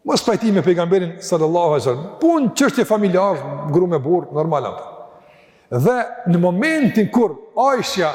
mospajtimi me pejgamberin sallallahu alejhi ve sel-lem, po në çështje familjare, gru me burrë, normal, a kupton. Dhe në momentin kur Aisha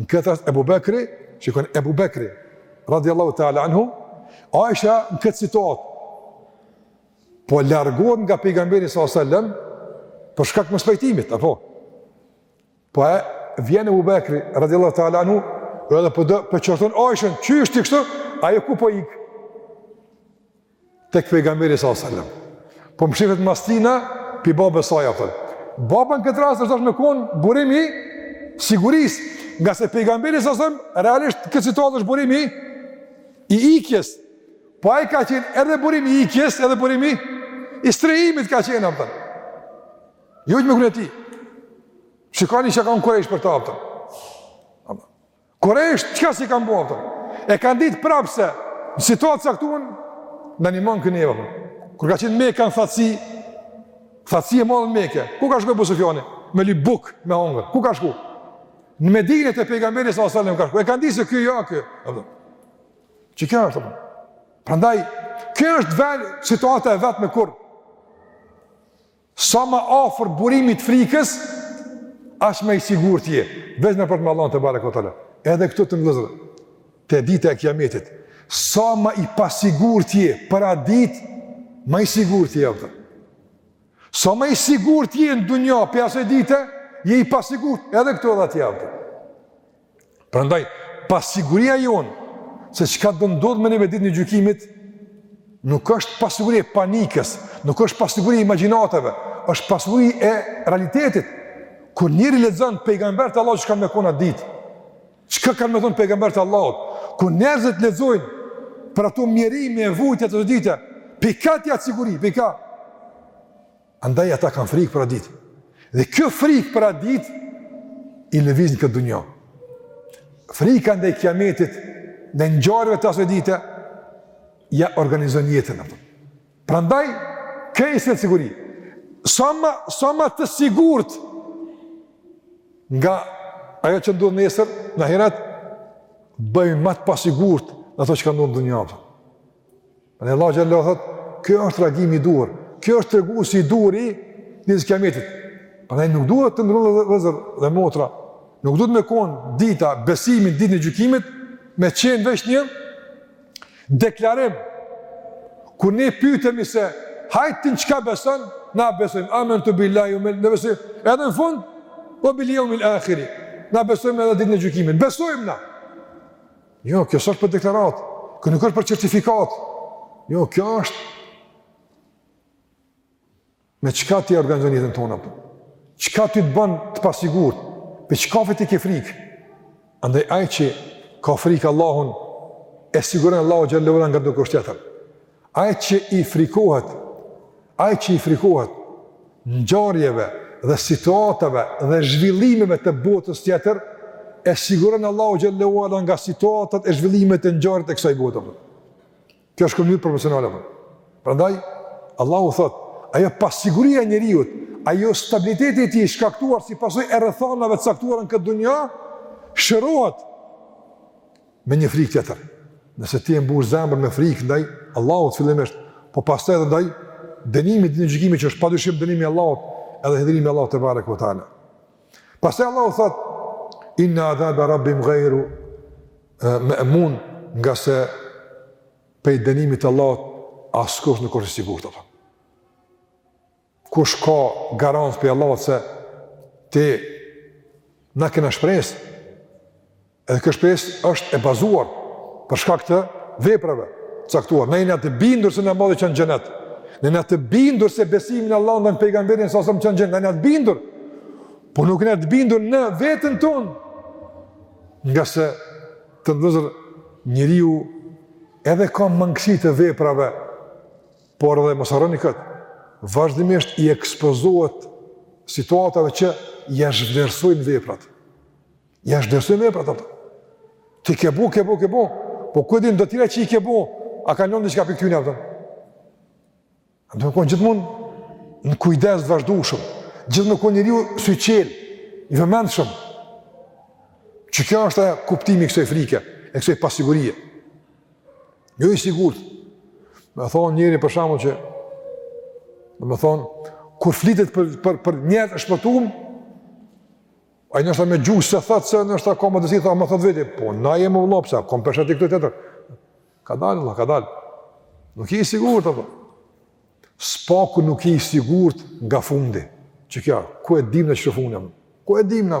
Në këtë rast Ebu Bekri, shikon Ebu Bekri, radiallahu ta'ala anhu, Aisha në këtë situatë, po largohet nga pejgamberi sa sallem, për shkak mospajtimit, apo? Po e, vjen Ebu Bekri, radiallahu ta'ala anhu, edhe për, po për po qorton Aishen, qysh ti kështu, ajo ku po ik? tek pejgamberi sa selam. Po mshifet mas tina pi babës saj, a kupton. Baba në këtë rast është dashtë me kon burimi i sigurisë, ngase pejgamberi sa selam realisht këtë situatë është burimi i ikjes. Po ai ka qenë edhe burimi i ikjes, edhe burimi i strehimit ka qenë, a kupton. Jo veç me grun e tij. Shikoni çka kanë Kurejsh për ta, a kupton. Kurejsht çka s'i kanë bërë ato? E kanë ditë prapë se në situata t'caktume në një mangë kënjeve. Po. Kur ka qenë me kanë thatësi, thatësi e madhe në Meke, ku ka shku Ebu Sufjani? Me lyp bukë, me hongër, ku ka shku? Në Medine te Pejgamberi salallahu alejhi ve selem ka shku, e kanë ditë se kjo ja kjo. Apo. Që kjo është, apo. Prandaj, kjo është vëllezër, situata e vetë me kur. Sa më afër burimit të frikës, aq më i sigurt je, veç me përmend Allahun tebareke ve teala. Edhe këtu vëllezër, te dita e kiametit, sa më i pasigurt je për atë ditë, më i sigurt je atë. Sa më i sigurt je në dunja prej asaj dite, je i pasigurt edhe këtu edhe atje atë. Prandaj, pasiguria jonë, se çka do ndodhë me neve ditën e gjykimit, nuk është pasiguria e panikës, nuk është pasiguria e imagjinatave, është pasiguria e realitetit, kur njeri lexon pejgamberët e Allahut çka kanë me kon atë ditë, çka kanë me thonë pejgamberët e Allahut, kur njerëzit lexojnë për ato mjerime e vujtja të asaj dite, pika s'jet siguri, pika, Andaj ata kanë frikë për atë ditë. Dhe kjo frikë për atë ditë i lëviz në këtë dunja. Frika ndaj kiametit, ndaj ngjarjeve të asaj dite ja organizon jetën atë. Prandaj kjo s'është siguri. Sa më sa më të sigurt nga ajo që ndodh nesër, në ahiret bëhemi më të pasigurt në ato që kanë ndodhur në dunja. Allahu xhelle shanuhu thot, ky është reagimi i duhur, ky është treguesi i duhur i ditës së kiametit. Prandaj nuk duhet të nderuar vëllezër dhe motra, nuk duhet me konë dita, besimi në ditën e gjykimit, me qenë veç një deklarim, ku ne pyetemi se, hajde ti në çka beson, na besojmë, amentu bil-lahi, ve mela, besojmë, edhe në fund, ve bil jevmil ahiri, na besojmë edhe ditën e gjykimit, besojmë na, Jo, kjo s'është për deklaratë, kjo nuk është për certifikatë. Jo, kjo është me çka ti organizon jetën tonde? Çka ty të bën të pasigurt? Për çka vetë ti ke frikë? Andaj ai që ka frikë Allahun e siguron Allahu xhelle ve ala nga çdokush tjetër. Ai që i frikohet, ai që i frikohet ngjarjeve dhe situatave dhe zhvillimeve të botës tjetër, e siguron Allahu xhelle ve ala nga situatat e zhvillimet e ngjarjet e kësaj bote. Kjo është mënyrë proporcionale. Prandaj Allahu thot, ajo pasiguria e njeriut, ai jostabiliteti i tij shkaktuar si pasojë e rrethanave të caktuara në këtë dunja, shërohet me një frikë tjetër. Nëse ti e mbush zemrën me frikë ndaj Allahut fillimisht, po pastaj edhe ndaj dënimit në gjykim që është padyshim dënimi i Allahut, edhe hidhërimi i Allahut tebareke ue teala. Pastaj Allahu thot inna adhabe rabbihim ghayru ma'mun, ngase prej dënimit të Allahut askush nuk është i sigurt apo. Kush ka garancë prej Allahut se ti, na kena shpresë? Edhe kjo shpresë është e bazuar për shkak të veprave të caktuar. Na jena të bindur se namazi çon në xhenet. Na jena të bindur se besimi në Allahun dhe në pejgamberin na çon në xhenet. Na jena të bindur. Po nuk jena të bindur në veten tonë. Ngase të ndëzër njeriu edhe ka mangësi të veprave Por edhe mos harroni kët, vazhdimisht i ekspozohet situatave që ia zhvlerësojnë veprat. Ia zhvlerësojnë veprat ato. Ti ke bo, ke bo, ke bo. Po ku e din do tjera që i ke bo? A kanë lënë diçka pi ktyne ato? Do të kon gjithmonë në kujdes të vazhdueshëm. Gjithmonë me kon njeriu syçelë, i vëmendshëm. Që kjo është kuptimi i kësaj frike, e kësaj pasigurie. Jo i sigurt. Me thonë njeri për shembull që domethonë kur flitet për për për njerëz të shpëtuar, ai ndoshta me gjuhë s'e thotë se nështë ka më të thotë, më thotë vetë, po na jemi vëllop sa, kom pesha ti këtë tjetër. Kadalë, kadalë. Nuk je i sigurt apo? S'paku nuk je i sigurt nga fundi. Që kjo, ku e dim në çfarë fundi? Ku e dim na?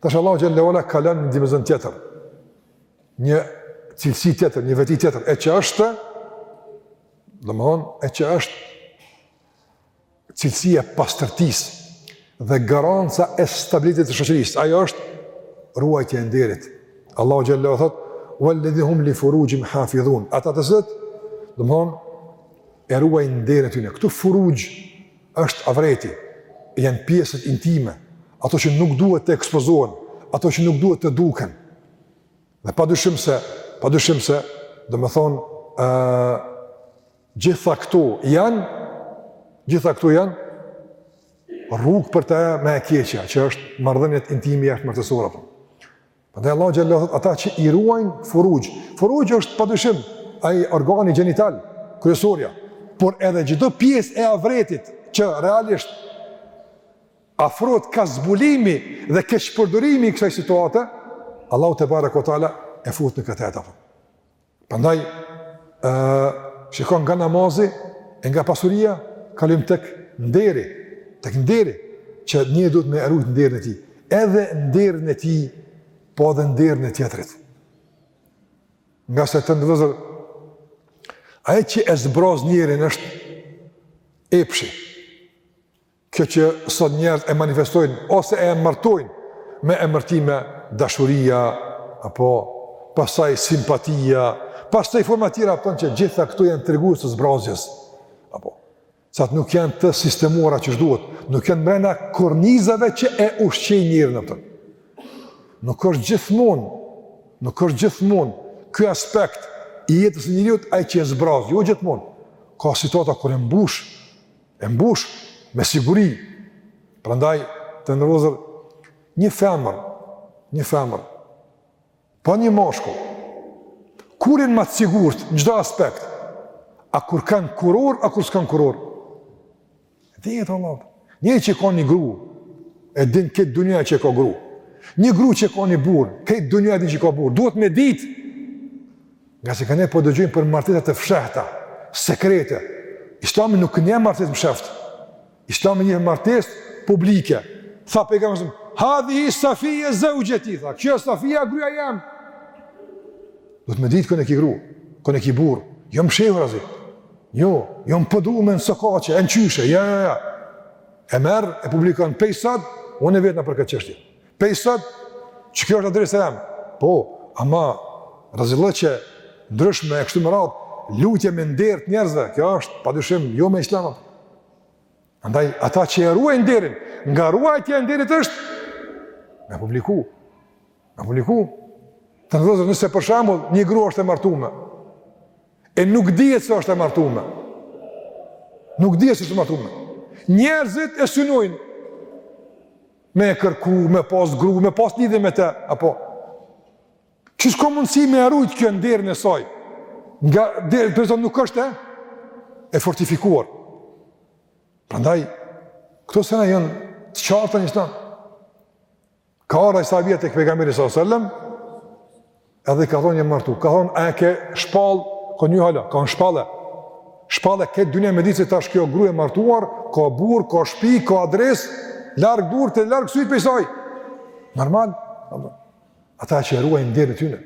Tash Allahu xhelle ue ala kalon në dimension tjetër. Një cilësi tjetër, një veti tjetër, e që është domthon e që është cilësia e pastërtisë dhe garanca e stabilitetit të shoqërisë. Ajo është ruajtja e nderit. Allahu xhelle ue ala thotë: "Walladhina hum li furujihim hafizun." Ata të zot, domthon e ruajnë nderin e tyre. Këtu furuj Është avreti, janë pjesët intime, ato që nuk duhet të ekspozohen, ato që nuk duhet të duken. Dhe pa dyshim se, pa dyshim se, domethonë, uh, gjitha këto janë, gjitha këto janë rrugë për te më e keqja, që është marrëdhëniet intime jashtëmartesore. Po. Prandaj Allahu xhallahu thot ata që i ruajnë furuj. Furuj është padyshim ai organi gjenital kryesorja, por edhe çdo pjesë e avretit që realisht afrohet ka zbulimi dhe keqpërdorimi i kësaj situate, Allahu tebareke ue teala e fut në këtë etapë. Prandaj ë shikon nga namazi e nga pasuria kalim tek nderi, tek nderi që njeri duhet me e rujt nderin e tij. Edhe nderin e tij, po edhe nderin e tjetrit. Ngase të nderuar, ajo që e zbraz njeriun është epshi. Kjo që sot njerëzit e manifestojnë ose e emërtojnë me emërtime dashuria apo pastaj simpatia, pastaj forma tjera kupton që gjitha këto janë tregues të zbrazjes. Apo sa të nuk janë të sistemuara qysh duhet, nuk janë brenda kornizave që e ushqejnë njerin kupton. Nuk është gjithmonë, nuk është gjithmonë ky aspekt i jetës së njeriu ai që e zbraz, jo gjithmonë. Ka situata kur e mbush E mbush, me siguri. Prandaj, të nderuar, një femër, një femër, po një mashkull, kur janë ma të sigurt, në çdo aspekt, a kur kanë kurorë, a kur s'kanë kurorë? Dhe jetë Allah, njëri që ka një gru, e din krejt dynja që ka gru, një gru që ka një burrë, krejt dynja e din që ka burrë, duhet me ditë, Ngase ka ne po dëgjojmë për martesa të fshehta, sekrete. Islami nuk njeh martesë mshehtë. Islami njeh martesë publike. Tha Pejgamberi, hadhihi Safija zeuxheti, tha, kjo Safia gruja jeme. Duhet me ditë kon e ki gru, kon e ki burrë, jo mshehurazi. Jo, jo n'podrume e n'sokaqe, e në qoshe, ja, ja, ja. E merr, e publikon pej sot, unë e vet nën përkujdesje. Pej sot, që kjo është adresa jem. Po, ama, rezillëqe të ndryshme e kështu me radhë, lujtje me nderë të njerëzve, kjo është, pa dyshim, jo me islam hiç. Andaj, ata që e ruajn nderin, nga ruajtja e nderit është, me publiku, me publiku, të nderuar nëse për shambull, një grua është e martume, e nuk dhjetë se është e martume, nuk dhjetë se është e martume, njerëzit e synojnë, me e kërku, me pas gru, me pas lidhje me te, apo, qysh ka mundësi me e rujt kjo nderin e saj, përderisa nuk është e, e fortifikuar. Prandaj, këto sena janë të qarta në islam. Ka ardh një sahabi te pejgamberi s.a.s. Edhe i ka thonë jam martu, ka thonë, a e ke shpallë, ka thonë hala, ka thonë shpalle, shpalle krejt dynja me ditë se tash kjo gru e martuar, ka burrë, ka shpi, ka adresë, larg durt larg syt prej saj. Normal, ata që e ruajnë nderin e tyne,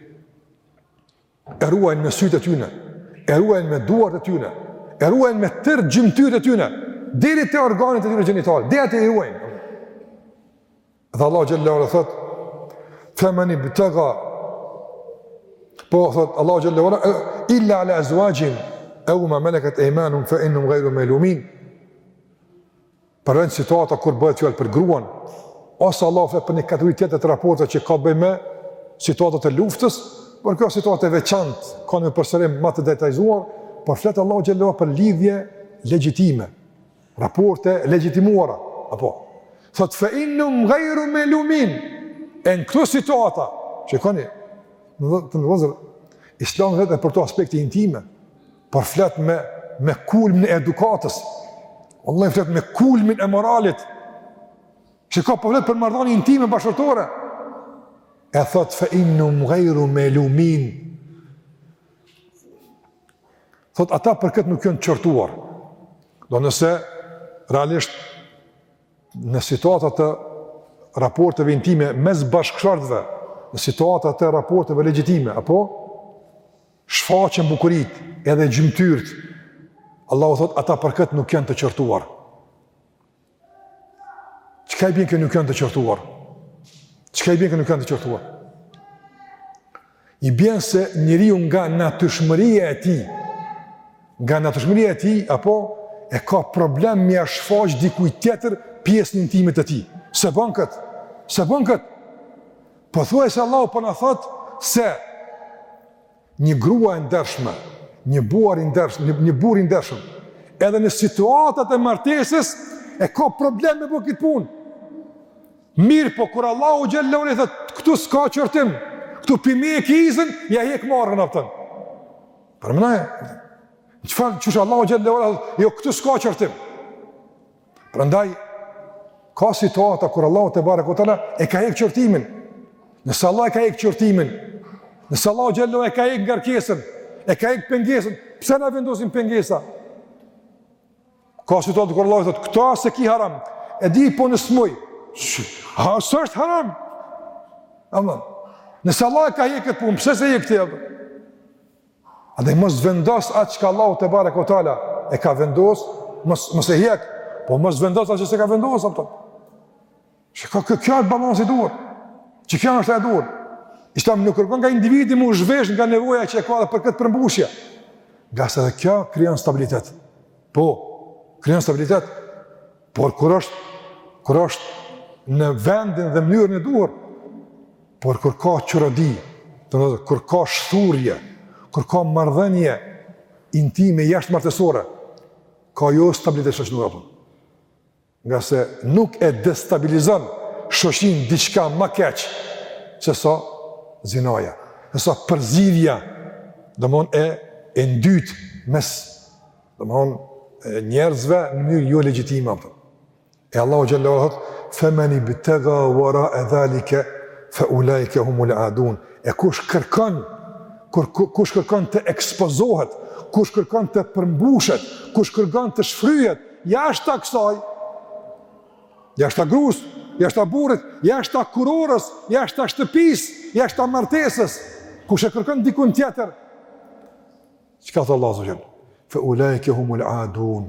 e ruajnë me sytë e tyne, e ruajnë me duart e tyne, e ruajnë me tërë gjymtyrët e tyne, deri te organet e tyne gjenitale, dhe atë e ruajnë. Dhe Allahu xhelle ue ala thot, femen ibtega, po thot Allahu xhelle ue ala, illa ala ezuaxhihim, eu ma meleket ejmanuhum, fe innehum gajru melumin, përveç në situata kur bëhet fjalë për gruan, ose Allah flet për një kategori tjetër të raporteve që ka bëj me situata të luftës, por kjo situatë e veçantë ka një përshkrim ma të detajzuar, por flet Allahu xhelle ue ala për lidhje legjitime. Raporte të legjitimuara, apo. Thot fe innehum gajru melumin, e në këto situata, shikoni, të nderuar vëllezër, islami flet edhe për këto aspekte intime, por flet me, me kulmin e edukatës, Allahu flet me kulmin e moralit. Çka, po flet për marrëdhënie intime bashkëshortore. E thot fe innehum gajru melumin. Thot ata për këtë nuk janë të qortuar. Do nëse realisht në situata të raporteve intime mes bashkëshortëve, në situata të raporteve legjitime, apo shfaqen bukurit edhe gjymtyrt, Allahu thot, ata për këtë nuk janë të qortuar. Çka i bjen kjo nuk janë të qortuar? Çka i bjen kjo nuk janë të qortuar? I bjen se njeriu nga natyrshmëria e tij, nga natyrshmëria e tij, apo e ka problem me ia shfaq dikujt tjetër pjesën intime të tij. S'e bën këtë, s'e bën këtë. Pothuajse Allahu po na thotë se Një grua e ndershme, një burr i ndershëm, një, një burr i ndershëm, edhe në situatat e martesës e ka problem me bo kit punë. Mirëpo, kur Allahu xhelle ue ala thotë, këtu s'ka qortim, këtu po i jep izën, ia hek marren, a kupton. Paramendoje, në çfarë, qysh Allahu xhelle ue ala thotë, jo, këtu s'ka qortim. Prandaj ka situata kur Allahu tebareke ue teala e ka hek qortimin. Nëse Allahu e ka hek qortimin, nëse Allahu xhelle ue ala e ka hek ngarkesën, e ka hek pengesën, pse na vendosim pengesa? Ka situata kur Allahu thotë, "Këtë s'e ki haram." E di po unë s'muj. Ha, s'është haram. Amë. Nëse Allahu e ka hek këtë punë, pse s'e hek ti apo? Andaj mos vendos atë që Allahu tebareke ue teala e ka vendos, mos, mos e hjek, po mos vendos atë që s'e ka vendos, a kupton. Kjo është balansi i duhur, kjo është e duhur. Islami nuk kërkon nga individi m'u zhvesh nga nevoja që e ka edhe për këtë përmbushje. Ngase edhe kjo krijon stabilitet. Po, krijon stabilitet, por kur është, kur është në vendin dhe mënyrën e duhur, Por kur ka çorodi, kur ka shthurje, kur ka marrëdhënie intime jashtëmartesore, ka jostabilitet shoqnor. Po. Ngase nuk e destabilizon shoqninë diçka ma keq sesa zinaja, sesa përzierja, domethënë, e ndytë mes, domethënë, njerëzve në mënyrë jo legjitime. Po. E Allahu xhelle ve ala thot: "Femen ibtaga wara dhalika fa ulaika humul adun." E kush kërkon kur kush kërkon të ekspozohet, kush kërkon të përmbushet, kush kërkon të shfryhet jashta kësaj, jashta grusë, jashta burrit, jashta kurorës, jashta shtëpisë, jashta martesës, kush e kërkon dikun tjetër? Çka thot Allahu xhallahu ala? Fa ulaika humul adun.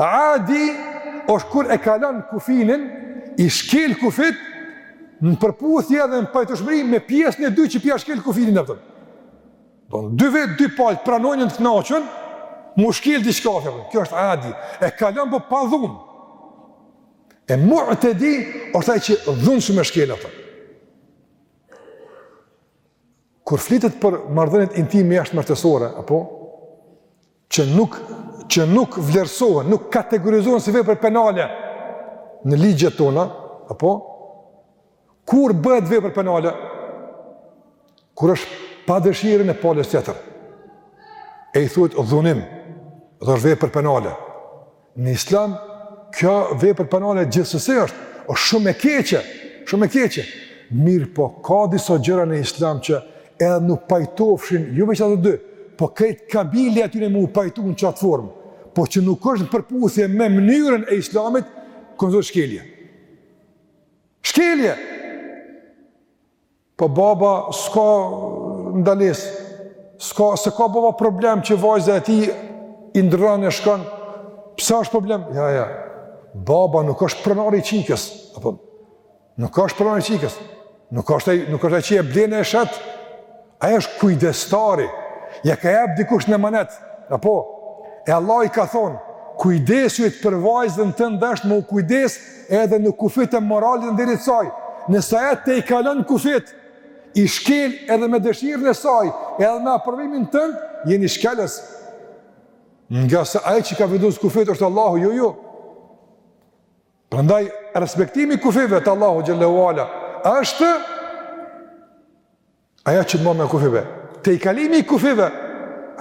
Adi është kur e kalon kufinin, i shkel kufit në përputhje dhe në pajtushmëri me pjesën e dytë që p'ja shkel kufinin. Domethënë dy vetë, dy palë, pranojnë të knaqen, me shkel diçka, kjo është adi, e kalon po pa dhunë. E mutedi është ai që dhunshëm e shkel atë. Kur flitet për marrëdhëniet intime jashtëmartesore, apo, që nuk që nuk vlerësohen, nuk kategorizohen si vepër penale në ligjet tona, apo kur bëhet vepër penale kur është pa dëshirën e palës tjetër. E i thuhet dhunim, dhe është vepër penale. Në islam kjo vepër penale gjithsesi është, është shumë e keqe, shumë e keqe. Mirëpo ka disa gjëra në islam që edhe n'u pajtofshin, jo veç ata dy, po krejt kabilja e tyne me u pajtu në qatë formë, po që nuk është në përputhje me mënyrën e islamit, konsiderohet shkelje. Shkelje! Po baba s'ka ndalesë, s'ka, se ka baba problem që vajza e tij i ndrron e shkon, pse është problem? Jo, jo, baba nuk është pronar i çikës, apo, nuk është pronar i çikës, nuk është ai, nuk është ai që e blen e shet, ai është kujdestari, ia ka jep dikush në emanet, apo, e Allahu i ka thonë, kujdesu për vajzën tënde, është me u kujdes edhe në kufit e moralit e nderit saj, nëse i tejkalon kufit, i shkel edhe me dëshirën e saj, edhe me aprovimin tënd, jeni shkelës. Ngase ai që ka vendos kufit është Allahu, jo ju, jo ju. Jo. Prandaj, respektimi i kufive të Allahut xhelle ve ala është Ajo që të bo me kufive. Te i kalimi i kufive,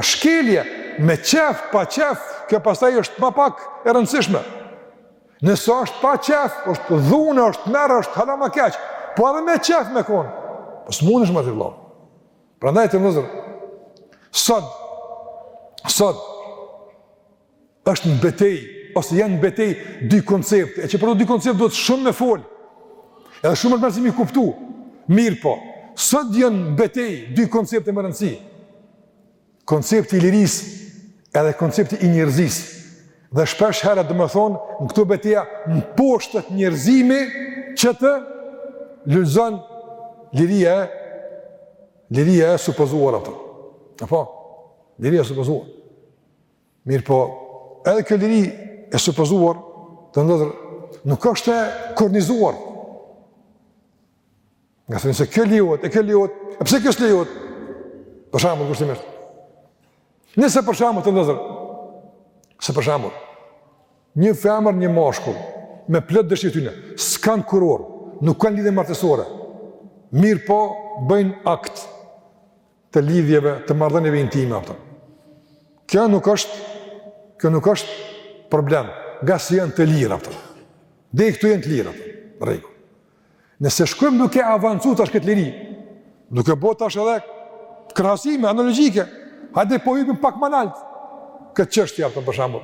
shkelje, me qef, pa qef, kjo pastaj është ma pak e rëndësishme. Nëse është pa qef, është dhunë, është marre, është hala ma keq, po edhe me qef me kon, po s'mundesh me, ti vlla. Prandaj te njerëzit, sot, sot, është në betejë, ose janë në betejë dy koncepte, e që për të dy koncepte duhet shumë me fol, edhe shumë me i kuptu, mirëpo, sot janë në betejë dy koncepte me rëndësi, koncepti i lirisë, edhe koncepti i njerëzisë, dhe shpesh herë domethënë, në këto beteja, mposhtet njerëzimi, që të lulëzon liria e, liria e supozuar ato, apo, liria e supozuar, Mirëpo, edhe kjo liri e supozuar, të ndodhur, nuk është e kornizuar. Nga cili sens kjo lejohet, e kjo lejohet, e pse kjo s'lejohet? Për shembull, kushtimisht. Nëse për shembull të ndodhur, se për shembull, një femër, një mashkull me plot dëshirë të tyne, s'kan kurorë, nuk kanë lidhje martësore. Mirëpo, bëjnë akt të lidhjeve, të marrëdhënieve intime ato. Kjo nuk është, kjo nuk është problem, ngase janë të lirë ata. Dhe këtu janë të lirë. Në rregull. Nëse shkojmë duke avancu tash këtë liri, duke bo tash edhe krahasime analogjike, hajde po hyjmë pak ma nalt në këtë çështje ato për shembull.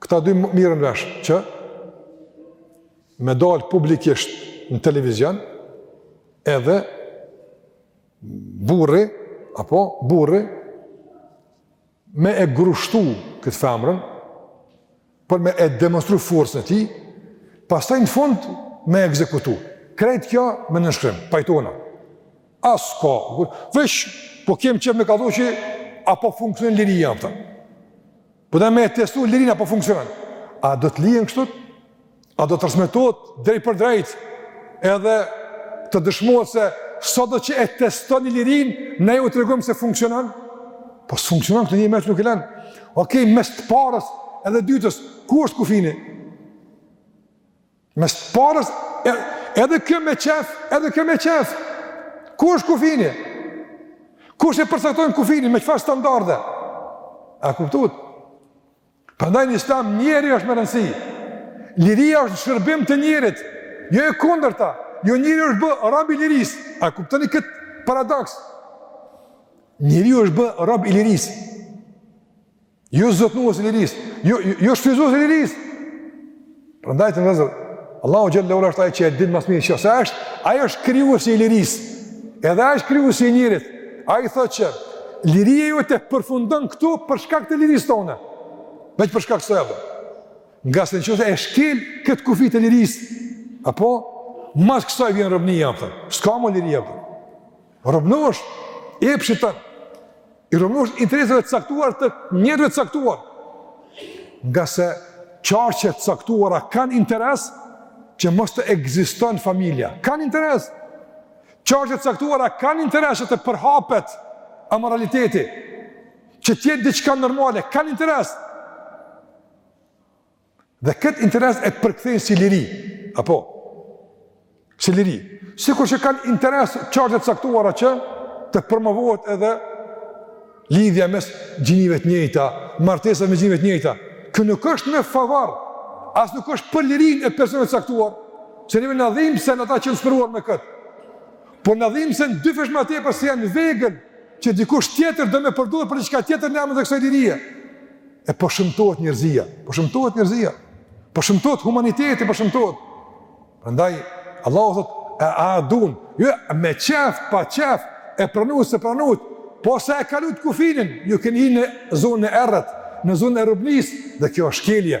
Këta dy mirren vesh që me dalë publikisht në televizion edhe burri, apo burri, me e grushtu këtë femrën, për me e demonstru forcën e tij, pastaj në fund me e ekzekutu. Krejt kjo me nënshkrim, pajtohna. S'ka, veç po kem qef me kallzu që a po funksionon liria afta. Po du me e testu lirinë a po funksionon. A do të lihen kështu? A do të transmetohet drejtpërdrejt? Edhe të dëshmohet se sado që e testoni lirinë, ne ju tregojmë se funksionon. Po s'funksionon, këtë nja nuk e lanë. Okej, mes të parës edhe dytës, ku është kufini? Mes së parës, edhe kjo me qef, edhe kjo me qef. Ku është kufini? Kush e përcakton kufinin? Me çfarë standarde? A kuptohet? Prandaj në islam njeri është me rëndësi. Liria është në shërbim të njerit. Jo e kundërta. Jo njeri është bë rob i lirisë. A kuptoni këtë paradoks? Njeri është bë rob i lirisë. Jo zotnues i lirisë, jo jo, jo shfrytëzues i lirisë. Prandaj të vëzë Allahu xhallahu ala ai që e din më së miri se është, ai është krijuesi i lirisë. Edhe ai është krijuesi i njerit. Ai thotë që liria juaj përfundon këtu për shkak të lirisë tone. Vetë për shkak se apo. Nga se nëse e shkel këtë kufi të lirisë, apo mas kësaj vjen robnia apo. S'ka më liri apo. Robnosh epshit tën i robnosh interesave të caktuar të njerëve të caktuar. Nga se qarqe të caktuara kanë interes që mos të ekziston familja. Kanë interes. Qarqe të caktuara kanë interes që të përhapet amoraliteti. Që të jetë diçka normale. Kanë interes. Dhe këtë interes e përkthejnë si liri. Apo? Si liri. Sikur që kanë interes qarqe të caktuara që të promovohet edhe lidhja mes gjinive të njëjta, martesa mes gjinive të njëjta. Kjo nuk është në favor, as nuk është për lirinë e personave të caktuar, që neve na dhimbsen ata që janë sprovuar me këtë. Por na dhimbsen dyfish ma tepër se janë vegël që dikush tjetër don me përdor për diçka tjetër në emën të kësaj lirie. e po shëmtohet njerëzia, po shëmtohet njerëzia, po shëmtohet humaniteti, po shëmtohet. Prandaj Allahu thot, e a dun, jo me qejf, pa qejf, e pranut s'e pranut, po sa e kalut kufinë, ju jeni në zonën e errët, në zonën e robnisë dhe kjo është shkelje.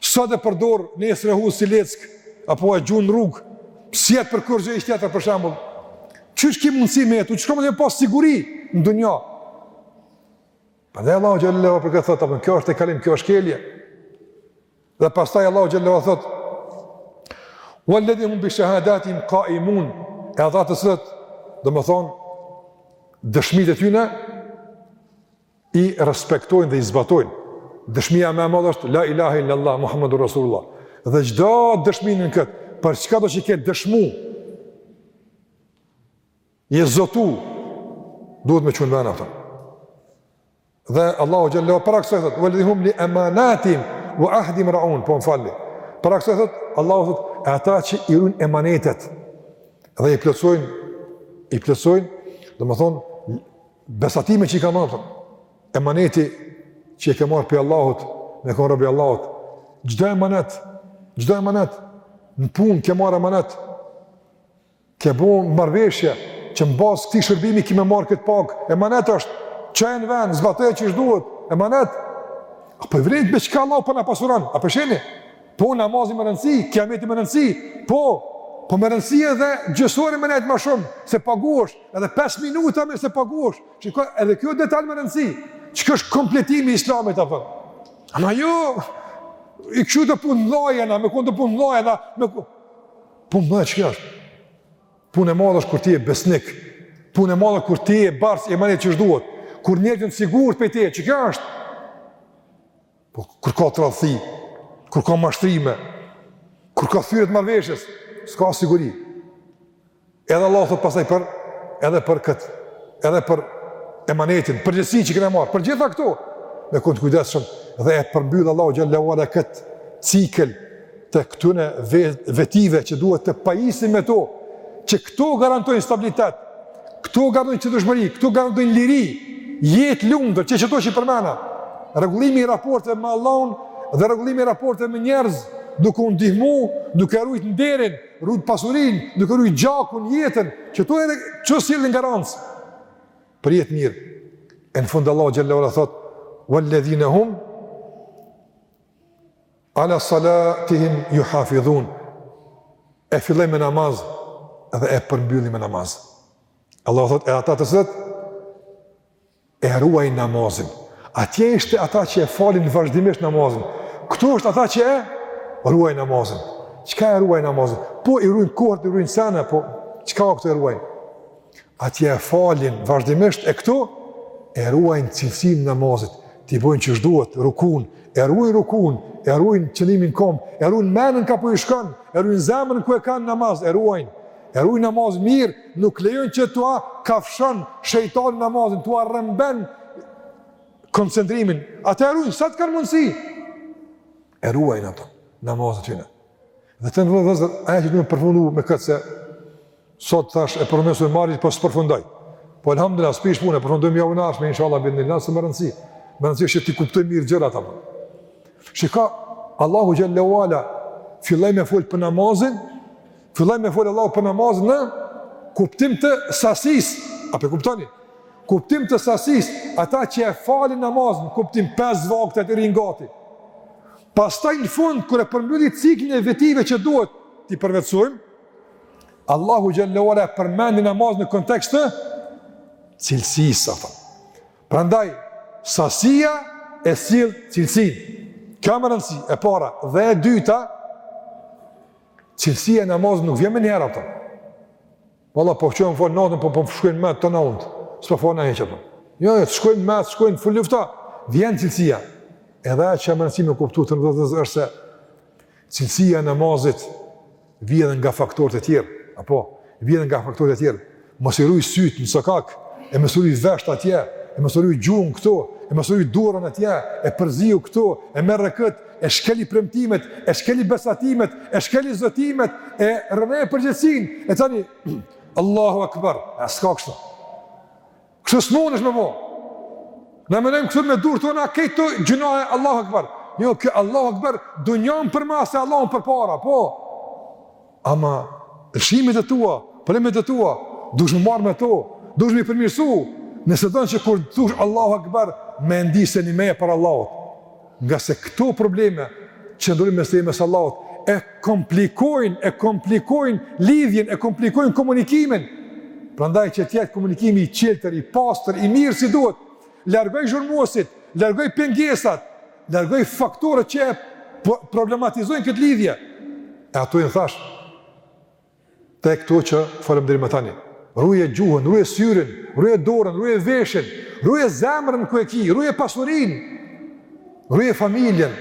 Sot e përdor nesër e hudh si leckë apo e gjun n'rrugë. S'vjet për kurrgjë tjetër për shembull. Qysh ki mundësi me jetu, qysh ka me pas siguri në dunja. Prandaj Allahu xhallahu ala për këtë thotë, apo kjo është tejkalim, kjo është shkelje. Dhe pastaj Allahu xhallahu ala thotë: "Walladhi hum bi shahadatihim qa'imun", e ata të cilët, domethënë, dëshmitë e tyre i respektojnë dhe i zbatojnë. Dëshmia më e madhe është la ilaha illallah muhammedur rasulullah. Dhe çdo dëshmi tjetër, për çkado që ke dëshmu, je zotu, duhet me çu n'ven ato. Dhe Allahu xhallahu para kësaj thotë: "Walladhi hum li amanatihim wa ahdihim ra'un", po më falni. Para kësaj thotë Allahu thotë: "Ata që i ruajn emanetet dhe i plotësojnë i plotësojnë, domethënë besatimet që i ka marrë, emaneti që e ke marrë prej Allahut, me konë rob i Allahut, çdo emanet, çdo emanet, në punë ke marrë emanet, ke bo një marrëveshje, që në bazë këtij shërbimi ki me marrë këtë pagë, emanet është, çoje në vend, zbatoje qysh duhet, emanet, a po i vreni me çka Allahu po na pasuron, a po e shihni, Po namazi me rëndësi, kijameti me rëndësi, po, po me rëndësi edhe gjysë ore me nejtë më shumë, se paguash, edhe 5 minuta me se paguash, që ka edhe kjo detal me rëndësi, që ky është kompletimi islamit, apë. Ama jo, i këshu të punë lajena, me kënë të punë lajena, me kënë, punë më dhe që kjo është, punë e madhë është kur ti e besnik, punë e madhë kur ti e bart emanetin qysh duhet, kur njerëzit janë sigurt prej teje që kjo është, Po kur ka tradhti, kur ka mashtrime, kur ka thyerje të marrëveshjes, s'ka siguri. Edhe Allah thot pastaj për edhe për kët, edhe për emanetin, përgjegjësi që kena marr, për gjitha këto me kon t'kujdesshëm dhe e përmbyll Allahu xhel-le ve ala kët cikël të këtyne vetive që duhet të pajisim me to, që këto garantojnë stabilitet, këto garantojnë qetëshmëri, këto garantojnë liri, jetë të lumtur, që qeto që i përmena, regullimi i raporteve me Allahun dhe regullimi i raporteve me njerëz, duke u ndihmu, duke rujt nderin, rujt pasurin, duke rujt gjakun, jetën, qeto e re... që sjellin garancë, për jetë mirë. E në fund Allah xhel-le ve ala thot, Walledhine hum, Ala salatihim yuhafidhun. E filloj me namaz dhe e përmbylli me namaz. Allah thot e ata të cilët e ruajnë namazin. Atje ishte ata që e falin vazhdimisht namazin. Këtu është ata që e ruajnë namazin. Çka e ruajnë namazin? Po i ruajn kohët, i ruajn sene, po çka ka këtu e ruajn? Atje e falin vazhdimisht e këtu e ruajnë cilësinë namazit, t'i bojnë qysh duhet, rukun, e ruajnë rukun, e ruajnë qënimin kom, e ruajnë menën kah po i shkon, e ruajnë zemrën ku e kanë namaz, e ruajnë, e ruajnë namaz mirë, nuk lejojnë që t'ua kafshon shejtani namazin, t'ua rrëmben koncentrimin, ata e ruajnë, sa të kanë mundësi, e ruajnë ata namazet e tyne. Dhe të nderuar vëllezër, aja që tentoj përfundu me këtë se, Sot thashë përmes suren ta marr po s'përfundoj. Po alhamdulillah, s'prish punë, e përfundojmë javën e ardhshme, inshallah, biidhnilah s'është me rëndësi. Me rëndësi është që t'i kuptojmë mirë gjërat tamam. Shika, Allahu xhel-le ve ala, filloi me folë për namazin, filloi me folë Allahu për namazin në kuptim të sasis, a po e kuptoni? Kuptim të sasis, ata që e falin namazin, kuptim 5 vaktet i rrinë gati. Pastaj në fund, kur e përmbylli ciklin e vetive që duhet, t'i përvetësojmë, Allahu xhallahu ala përmend namazin në kontekst të cilësisë apo. Prandaj sasia e sill cilësin. Ka rëndësi e para dhe e dyta cilësia e namazit nuk vjen menjëherë apo. Valla po qohem fal natën po po shkojnë mendtë. S'po fol na hiç apo. Jo, jo, shkojn më, shkojn ful lufta. Vjen cilësia. Edhe ajo që me rëndësi me kuptuar rrugës është se cilësia e namazit Vjen nga faktorët e tjerë, apo vjen nga faktorët e tjerë. Mos i ruaj syt në sokak, e mos ruaj vesht atje, e mos ruaj gjuhën këtu, e mos ruaj dorën atje, e përziu këtu, e merre kët, e shkeli premtimet, e shkeli besatimet, e shkeli zotimet, e rrënoi përgjegjësinë. E tani Allahu Akbar, e s'ka kështu. Kështu s'mundesh me bo. Na menojmë kështu me durë tona, krejt gjynahe e Allahu Akbar. Jo, kjo Allahu Akbar, dunjanë përmas e Allahun përpara, po. Ama, lëshimit e tua, pëllimit e tua, duhesh me u marrë me to, duhesh me i përmirësu, nëse don që kur të thush Allahu Akbar, me e ndi se njëmend je para Allahut. Ngase këto probleme qëndrojnë mes teje mes Allahut e komplikojnë e komplikojnë lidhjen e komplikojnë komunikimin. Prandaj që të jetë komunikimi i çeltër, i pastër, i mirë si duhet. Largoj zhurmuesit, largoj pengesat, largoj faktorët që e problematizojnë këtë lidhje. E ato i thash, te këto që folëm deri më tani. Ruje gjuhën, ruje syrin, ruje dorën, ruje veshin, ruje zemrën ku e ki, ruje pasurin, ruje familjen,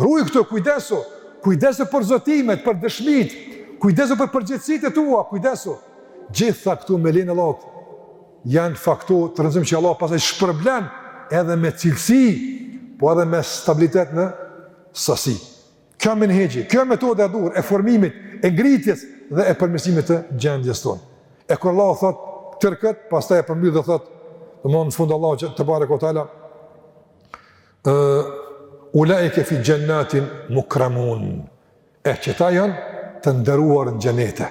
ruje këto kujdesu, kujdesu për zotimet, për dëshmit, kujdesu për përgjegjësit e tua, kujdesu. Gjitha këto me lejen e Allahut, janë faktorë të rëndësishëm që Allah pasaj shpërblen edhe me cilësi, po edhe me stabilitet në sasi. Kjo menhexhi, kjo metodë e duhur e formimit, e ngritjes dhe e përmirësimit të gjendjes tonë. E kur Allahu thot tërë kët, pastaj e përmbyll dhe thot, domthon në fund Allahu tebareke ue teala, ulaike fi jannatin mukramun. E qeta janë të nderuar në xhenete.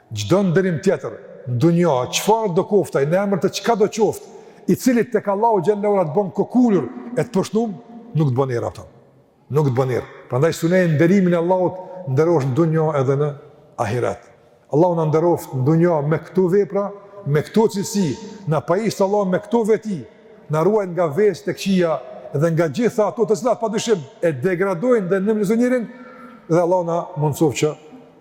Çdo nderim tjetër, në dunja, çfarë do koftë ai, në emër të çka do qoftë, i cili tek Allahu xhallahu ala të bën kokulur e të poshtnum, nuk të bën nder atë. Nuk të bën nder. Prandaj synoje nderimin e Allahut nderosh në dunja edhe në ahiret. Allahu na nderoftë në dunja me këto vepra, me këto cilësi, na pajistë Allahu me këto veti, na ruajt nga veset të këqija dhe nga gjitha ato të cilat padyshim e degradojnë dhe nënvlerësojnë njerin dhe Allahu na mundësoftë që